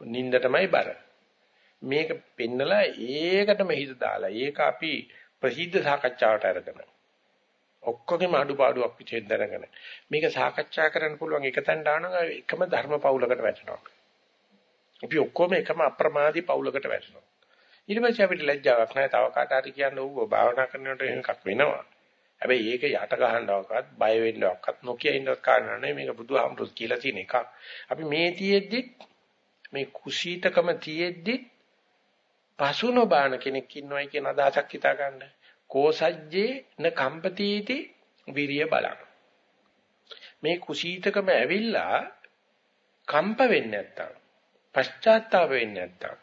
නින්දටමයි බර. මේක පෙන්නලා ඒකටම හිත දාලා ඒක අපි ප්‍රසිද්ධ සාකච්ඡාවට අරගෙන ඔක්කොගෙම අඩුපාඩුවක් පිටෙන් දැනගෙන මේක සාකච්ඡා කරන්න පුළුවන් එක තැනට ආනම එකම ධර්ම පවුලකට වැටෙනවා. අපි ඔක්කොම එකම අප්‍රමාදී පවුලකට වැටෙනවා. ඊට පස්සේ අපිට ලැජ්ජාවක් නැහැ තව කාට හරි කියන්න ඕව භාවනා කරනකොට එකක් වෙනවා. හැබැයි ඒක යට ගහන්නවක්වත් බය වෙන්නවක්වත් නොකිය ඉන්නවත් කාරණා නෙමෙයි මේක බුදුහාමුදුරුවෝ කියලා තියෙන එකක්. අපි මේ තියෙද්දි මේ කුසීතකම තියෙද්දි පසු නොබාන කෙනෙක් ඉන්නවයි කියන අදහසක් හිතා ගන්න. කෝසජ්ජේ න කම්පතිති විරිය බලං. මේ කුසීතකම ඇවිල්ලා කම්ප වෙන්නේ නැත්තම් පශ්චාත්තාප වෙන්නේ නැත්තම්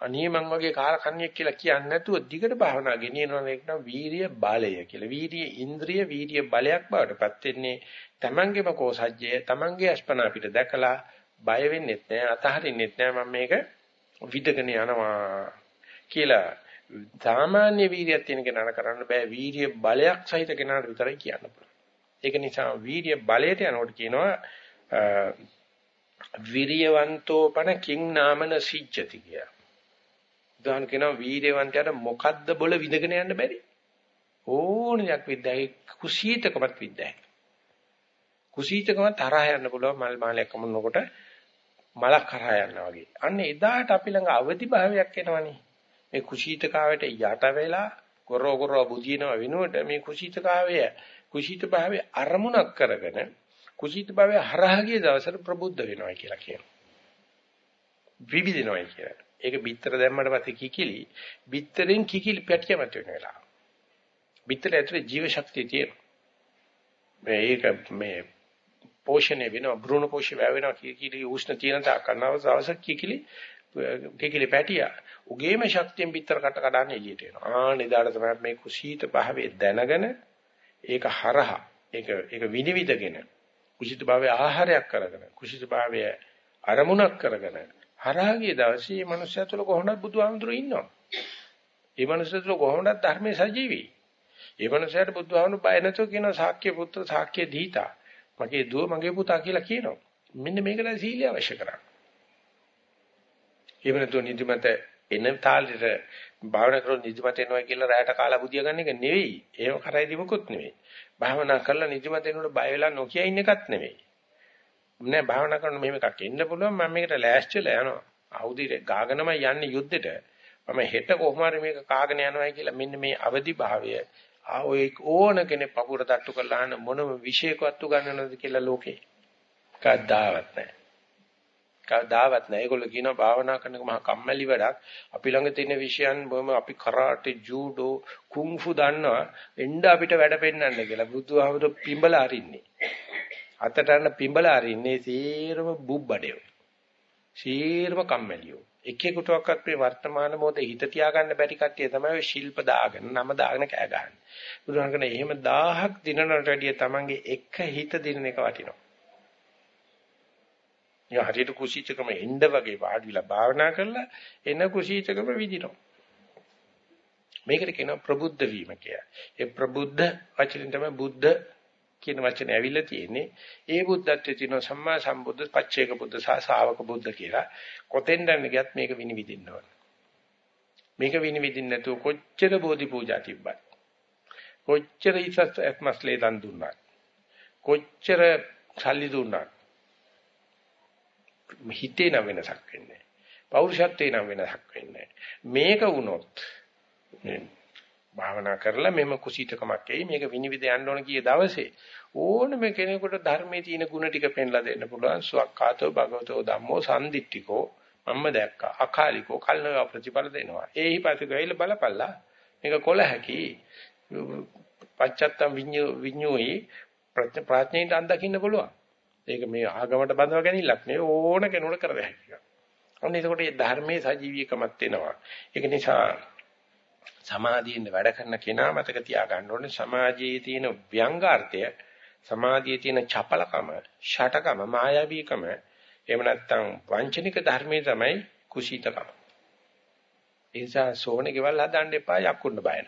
අනේ මං වගේ කාලකන්ණියෙක් කියලා කියන්නේ නැතුව දිගට භාවනා ගෙනියනවා ඒක නම් වීරිය බලය කියලා. වීරිය ඉන්ද්‍රිය වීරිය බලයක් බවටපත් වෙන්නේ තමන්ගේම කෝසජ්ජය තමන්ගේ අස්පනා පිට දැකලා බය වෙන්නෙත් නෑ අතහරින්නෙත් නෑ මම මේක විදගෙන යනවා කියලා සාමාන්‍ය වීරියක් තියෙන කෙනාට කරන්න බෑ වීරිය බලයක් සහිත කෙනාට විතරයි කියන්න පුළුවන්. ඒක නිසා වීරිය බලයට යනකොට කියනවා විරියවන්තෝපන කිං නාමන සිජ්ජති කිය. උදාහරණ කියනවා වීරියවන්තයාට මොකද්ද බොල විදගෙන යන්න බැරි? ඕනියක් විද්දායි කුසීතකමත් විද්දායි. කුසීතකම තරහ යන්න පුළුවන් මල් මාලයක් කමුනකොට මලක් කරා යනවා වගේ. අන්න එදාට අපි ළඟ අවදි භාවයක් එනවනේ. මේ කුසීතකාවයට යට වෙලා ගොරෝ ගොරෝ බුදිනව වෙනුවට මේ කුසීතකාවය කුසීත භාවය අරමුණක් කරගෙන කුසීත භාවය හරහා ගිය දවසට ප්‍රබුද්ධ වෙනවා කියලා කියනවා. විවිධිනවා කියලා. ඒක බිත්තර දැම්මට පස්සේ කිකිලි බිත්තරෙන් කිකිලි පැටියමත් වෙන වෙලාව. බිත්තර ඇතුලේ ජීව ශක්තිය තියෙනවා. මේක මේ පෝෂණය වෙනවා භ්‍රූණ පෝෂණය වෙනවා කිකිලි උෂ්ණ තියෙන තාක් කරනවා දවසක් කිකිලි කිකිලි පැටියා. උගේම ශක්තියෙන් පිටර කට කඩන්නේ එළියට එනවා. ආනේ දාට තමයි මේ කුසීත භාවයේ දැනගෙන ඒක හරහා ඒක ඒක විනිවිදගෙන කුසීත භාවයේ ආහාරයක් කරගෙන කුසීත භාවයේ අරමුණක් කරගෙන හරහා ගිය දවසේ මේ මනුස්සයා තුළ කොහොමද බුදුහාමුදුරුවෝ ඉන්නවා. ඒ මනුස්සයා තුළ කොහොමද ධර්මයේ සජීවී. ඒ මනුස්සයාට බුදුහාමුදුරුවෝ බය නැතුව කියන ශාක්‍ය පුත්‍ර ශාක්‍ය දීතා. මගේ දුව මගේ පුතා කියලා කියනවා. මෙන්න මේකට සීලිය අවශ්‍ය කරන්නේ. එහෙම නැතුව නිදිමත එන තාලෙට භාවනා කරන නිදිමත එනවා කියලා රැයට කාලා බුදියා ගන්න එක නෙවෙයි. ඒව කරයි දිමුකුත් නෙවෙයි. භාවනා කරලා නිදිමත එනකොට බය වෙලා නොකිය ඉන්න එකත් නෙවෙයි. නෑ භාවනා කරන මෙහෙම එකක් එන්න පුළුවන් මම මේකට ලෑස්තිලා යනවා. ආයුධය ගාගෙනම යන්නේ යුද්ධෙට. මම හෙට කොහොම හරි මේක කාගෙන යනවා කියලා මෙන්න මේ අවදි භාවය ආ ඔය ඕන කෙනෙක් පපුර තට්ටු කරලා අහන මොනම විශේෂකවත් උගන්වනවද කියලා ලෝකේ කවදාවත් නැහැ. කවදාවත් නැහැ. ඒගොල්ලෝ කියනවා භාවනා කරන එක මහා කම්මැලි වැඩක්. අපි ළඟ තියෙන විෂයන් බොහොම අපි කරාටේ ජූඩෝ කුන්ෆු දන්නවා. එන්න අපිට වැඩ පෙන්වන්න කියලා බුදුහාමුදුර පිඹලා අරින්නේ. අතට අරන පිඹලා අරින්නේ සීරම බුබ්බඩේ. සීරම කම්මැලියෝ. එකෙකුටවත් මේ වර්තමාන මොහොතේ හිත තියාගන්න බැරි කට්ටිය තමයි ශිල්ප දාගෙන නම දාගෙන කෑ ගහන්නේ. බුදුහාමකනේ එහෙම 1000ක් දිනනට වැඩිය තමන්ගේ එක හිත දිනන එක වටිනවා. යා හරියට කුසීතකම එන්න වගේ වාඩිලා භාවනා කරලා එන කුසීතකම විදිනවා. මේකට කියනවා ප්‍රබුද්ධ වීම කියලා. ඒ ප්‍රබුද්ධ වචනෙන් තමයි බුද්ධ කියන වචනේ ඇවිල්ලා තියෙන්නේ. ඒ බුද්ධත්වයේ තියෙන සම්මා සම්බුද්ධ පච්චේක බුද්ධ සහ ශාවක බුද්ධ කියලා. කොතෙන්ද ගියත් මේක විනිවිදින්න ඕන. මේක විනිවිදින්න නැතුව කොච්චර බෝධි පූජා තිබ්බත් කොච්චර ඉසස් ඇත්මස්ලේ දන් දුන්නා. කොච්චර සල්ලි දුන්නා. හිතේ නම් වෙනසක් වෙන්නේ නැහැ. පෞරුෂත්වේ නම් වෙනසක් වෙන්නේ මේක වුණොත් භාවනා කරලා මෙම කුසීතකමක් එයි මේක විනිවිද යන්න ඕන කිය දවසේ ඕනම කෙනෙකුට ධර්මයේ තියෙන ಗುಣ ටික පෙන්ලා දෙන්න පුළුවන්. සුවක්ඛාතෝ භගවතෝ ධම්මෝ සම්දිට්ඨිකෝ මම්ම දැක්කා අකාලිකෝ කල්නව ප්‍රතිඵල දෙනවා. ඒහි පස්සේ ගයිල බලපල්ලා මේක කොල හැකි. පච්චත්තම් විඤ්ඤු විඤ්ඤුයි ප්‍රඥාණයට අත්දකින්න පුළුවන්. ඒක මේ ආගමට බඳව ගැනීමක් නෙවෙයි ඕන කෙනෙකුට කර හැකියි. අන්න එතකොට මේ ධර්මයේ සජීවීකමක් වෙනවා. ඒක නිසා සමාධියෙන් වැඩ කරන කෙනා මතක තියාගන්න ඕනේ සමාජයේ තියෙන ව්‍යංගාර්ථය සමාධියේ තියෙන චපලකම ෂටකම මායාවීකම එහෙම නැත්නම් වංචනික ධර්මයේ තමයි කුසීතකම ඒ නිසා සෝහනේ ගෙවල් හදන්න එපා යක්කුන්න බයන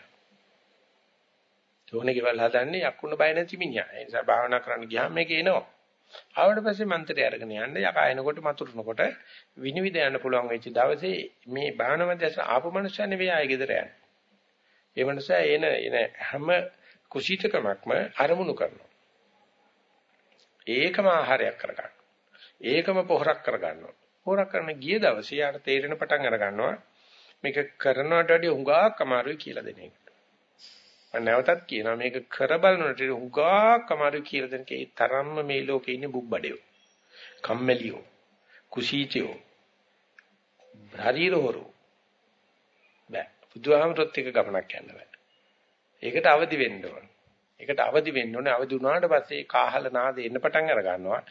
සෝහනේ ගෙවල් හදන්නේ යක්කුන්න බය නැති මිනිහා ඒ නිසා භාවනා කරන්න ගියාම මේක එනවා ආවට පස්සේ මන්ත්‍රය අරගෙන යන්න යකා එනකොට මතුරුනකොට විනිවිද යන්න පුළුවන් වෙච්ච දවසේ මේ භාවනාව දැස ආපු මනුස්සයා නෙවෙයි ආයෙ ගෙදර යන්නේ ඒ මනුස්සයා එන එන හැම කුසීතකමක්ම අරමුණු කරනවා. ඒකම ආහාරයක් කරගන්න. ඒකම පොහොරක් කරගන්නවා. පොහොරක් කරන ගිය දවසේ යාට තේරෙන පටන් අර ගන්නවා මේක කරනවට වඩා හුඟක් අමාරුයි කියලා දෙන එක. මම නැවතත් කියනවා මේක කර බලනකොට හුඟක් අමාරුයි කියලා දෙන කේ තරම්ම මේ ලෝකේ ඉන්නේ බුබ්බඩයෝ. කම්මැලියෝ. කුසීතයෝ. ශරීරවරු බුදුහාමරොත් එක ගමනක් යන්න බෑ. ඒකට අවදි වෙන්න ඕන. ඒකට අවදි වෙන්න ඕනේ. අවදි වුණාට පස්සේ කාහල නාද එන්න පටන් අර ගන්නවා.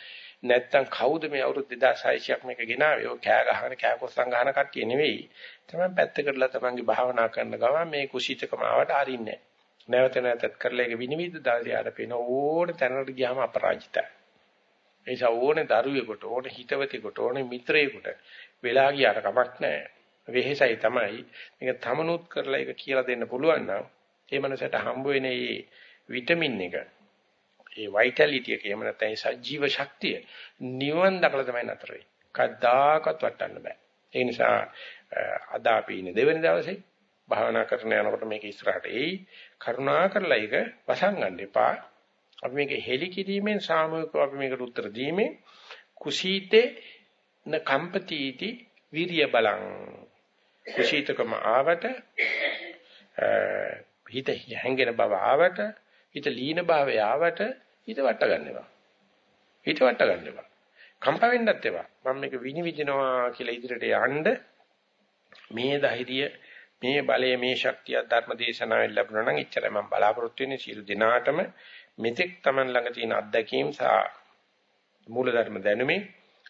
නැත්තම් කවුද මේ අවුරුදු 2600ක් මේක ගෙනාවේ? ඔය කෑ ගහන කෑ කොස්සන් ගහන කට්ටිය නෙවෙයි. තමයි පැත්තකටලා තමන්ගේ භාවනා කරන ගමන් මේ කුසීතකම ආවට අරින්නේ නැවත නැවතත් කරලා ඒක විනිවිද දාසියාට පේන ඕන තැනකට ගියාම අපරාජිතයි. ඒ නිසා ඕනේ දරුවෙකුට ඕනේ හිතවතෙකුට ඕනේ මිත්‍රයෙකුට වෙලා ගියාට කමක් නැහැ. වෙහෙසයි තමයි මේක තමනුත් කරලා ඒක කියලා දෙන්න පුළුවන් නම් ඒ මනසට හම්බ වෙන මේ විටමින් එක ඒ වයිටැලිටි එක එහෙම නැත්නම් ඒ සජීව ශක්තිය නිවන් දකලා තමයි නතර වෙන්නේ. කද්දාකත් වටන්න බෑ. ඒ නිසා අද අපි ඉන්නේ දෙවෙනි දවසේ භාවනා කරන යනකොට මේක ඉස්සරහට එයි. කරුණා කරලා ඒක වසන් ගන්න එපා. අපි මේක හෙලි කිරීමෙන් සාමූහිකව අපි මේකට උත්තර දීමේ කුසීතේ න කම්පතිටි විරිය බලං කුසීතකම ආවට හිත හැංගෙන බව ආවට හිත ලීන භාවය ආවට හිත වට ගන්නවා හිත වට ගන්නවා කම්ප වෙන්නත් ඒවා මම මේක විනිවිදිනවා කියලා ඉදිරියට යන්න මේ ධෛර්යය මේ බලය මේ ශක්තිය ධර්ම දේශනාවෙන් ලැබුණා නම් එච්චරයි. මම බලාපොරොත්තු වෙන්නේ සියලු දිනාටම මෙතෙක් Taman ළඟ තියෙන අත්දැකීම් සහ මූල ධර්ම දැනුමේ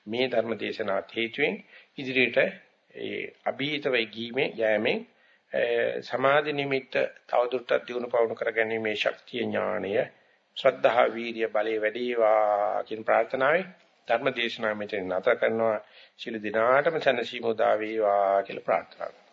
මේ ධර්ම දේශනාත් හේතුවෙන් ඉදිරියට ඒ අභීතව ගීමේ යෑමෙන් සමාධි නිමිත්ත තවදුරටත් දියුණු පවුණු කරගැනීමේ ශක්තිය ඥාණය ශ්‍රද්ධා වීර්ය බලය වැඩිවා කියන ප්‍රාර්ථනාවයි ධර්ම දේශනාව මෙතන නතර කරනවා. ශිළු දිනාටම සනසීමු දා වේවා කියලා ප්‍රාර්ථනා කරනවා.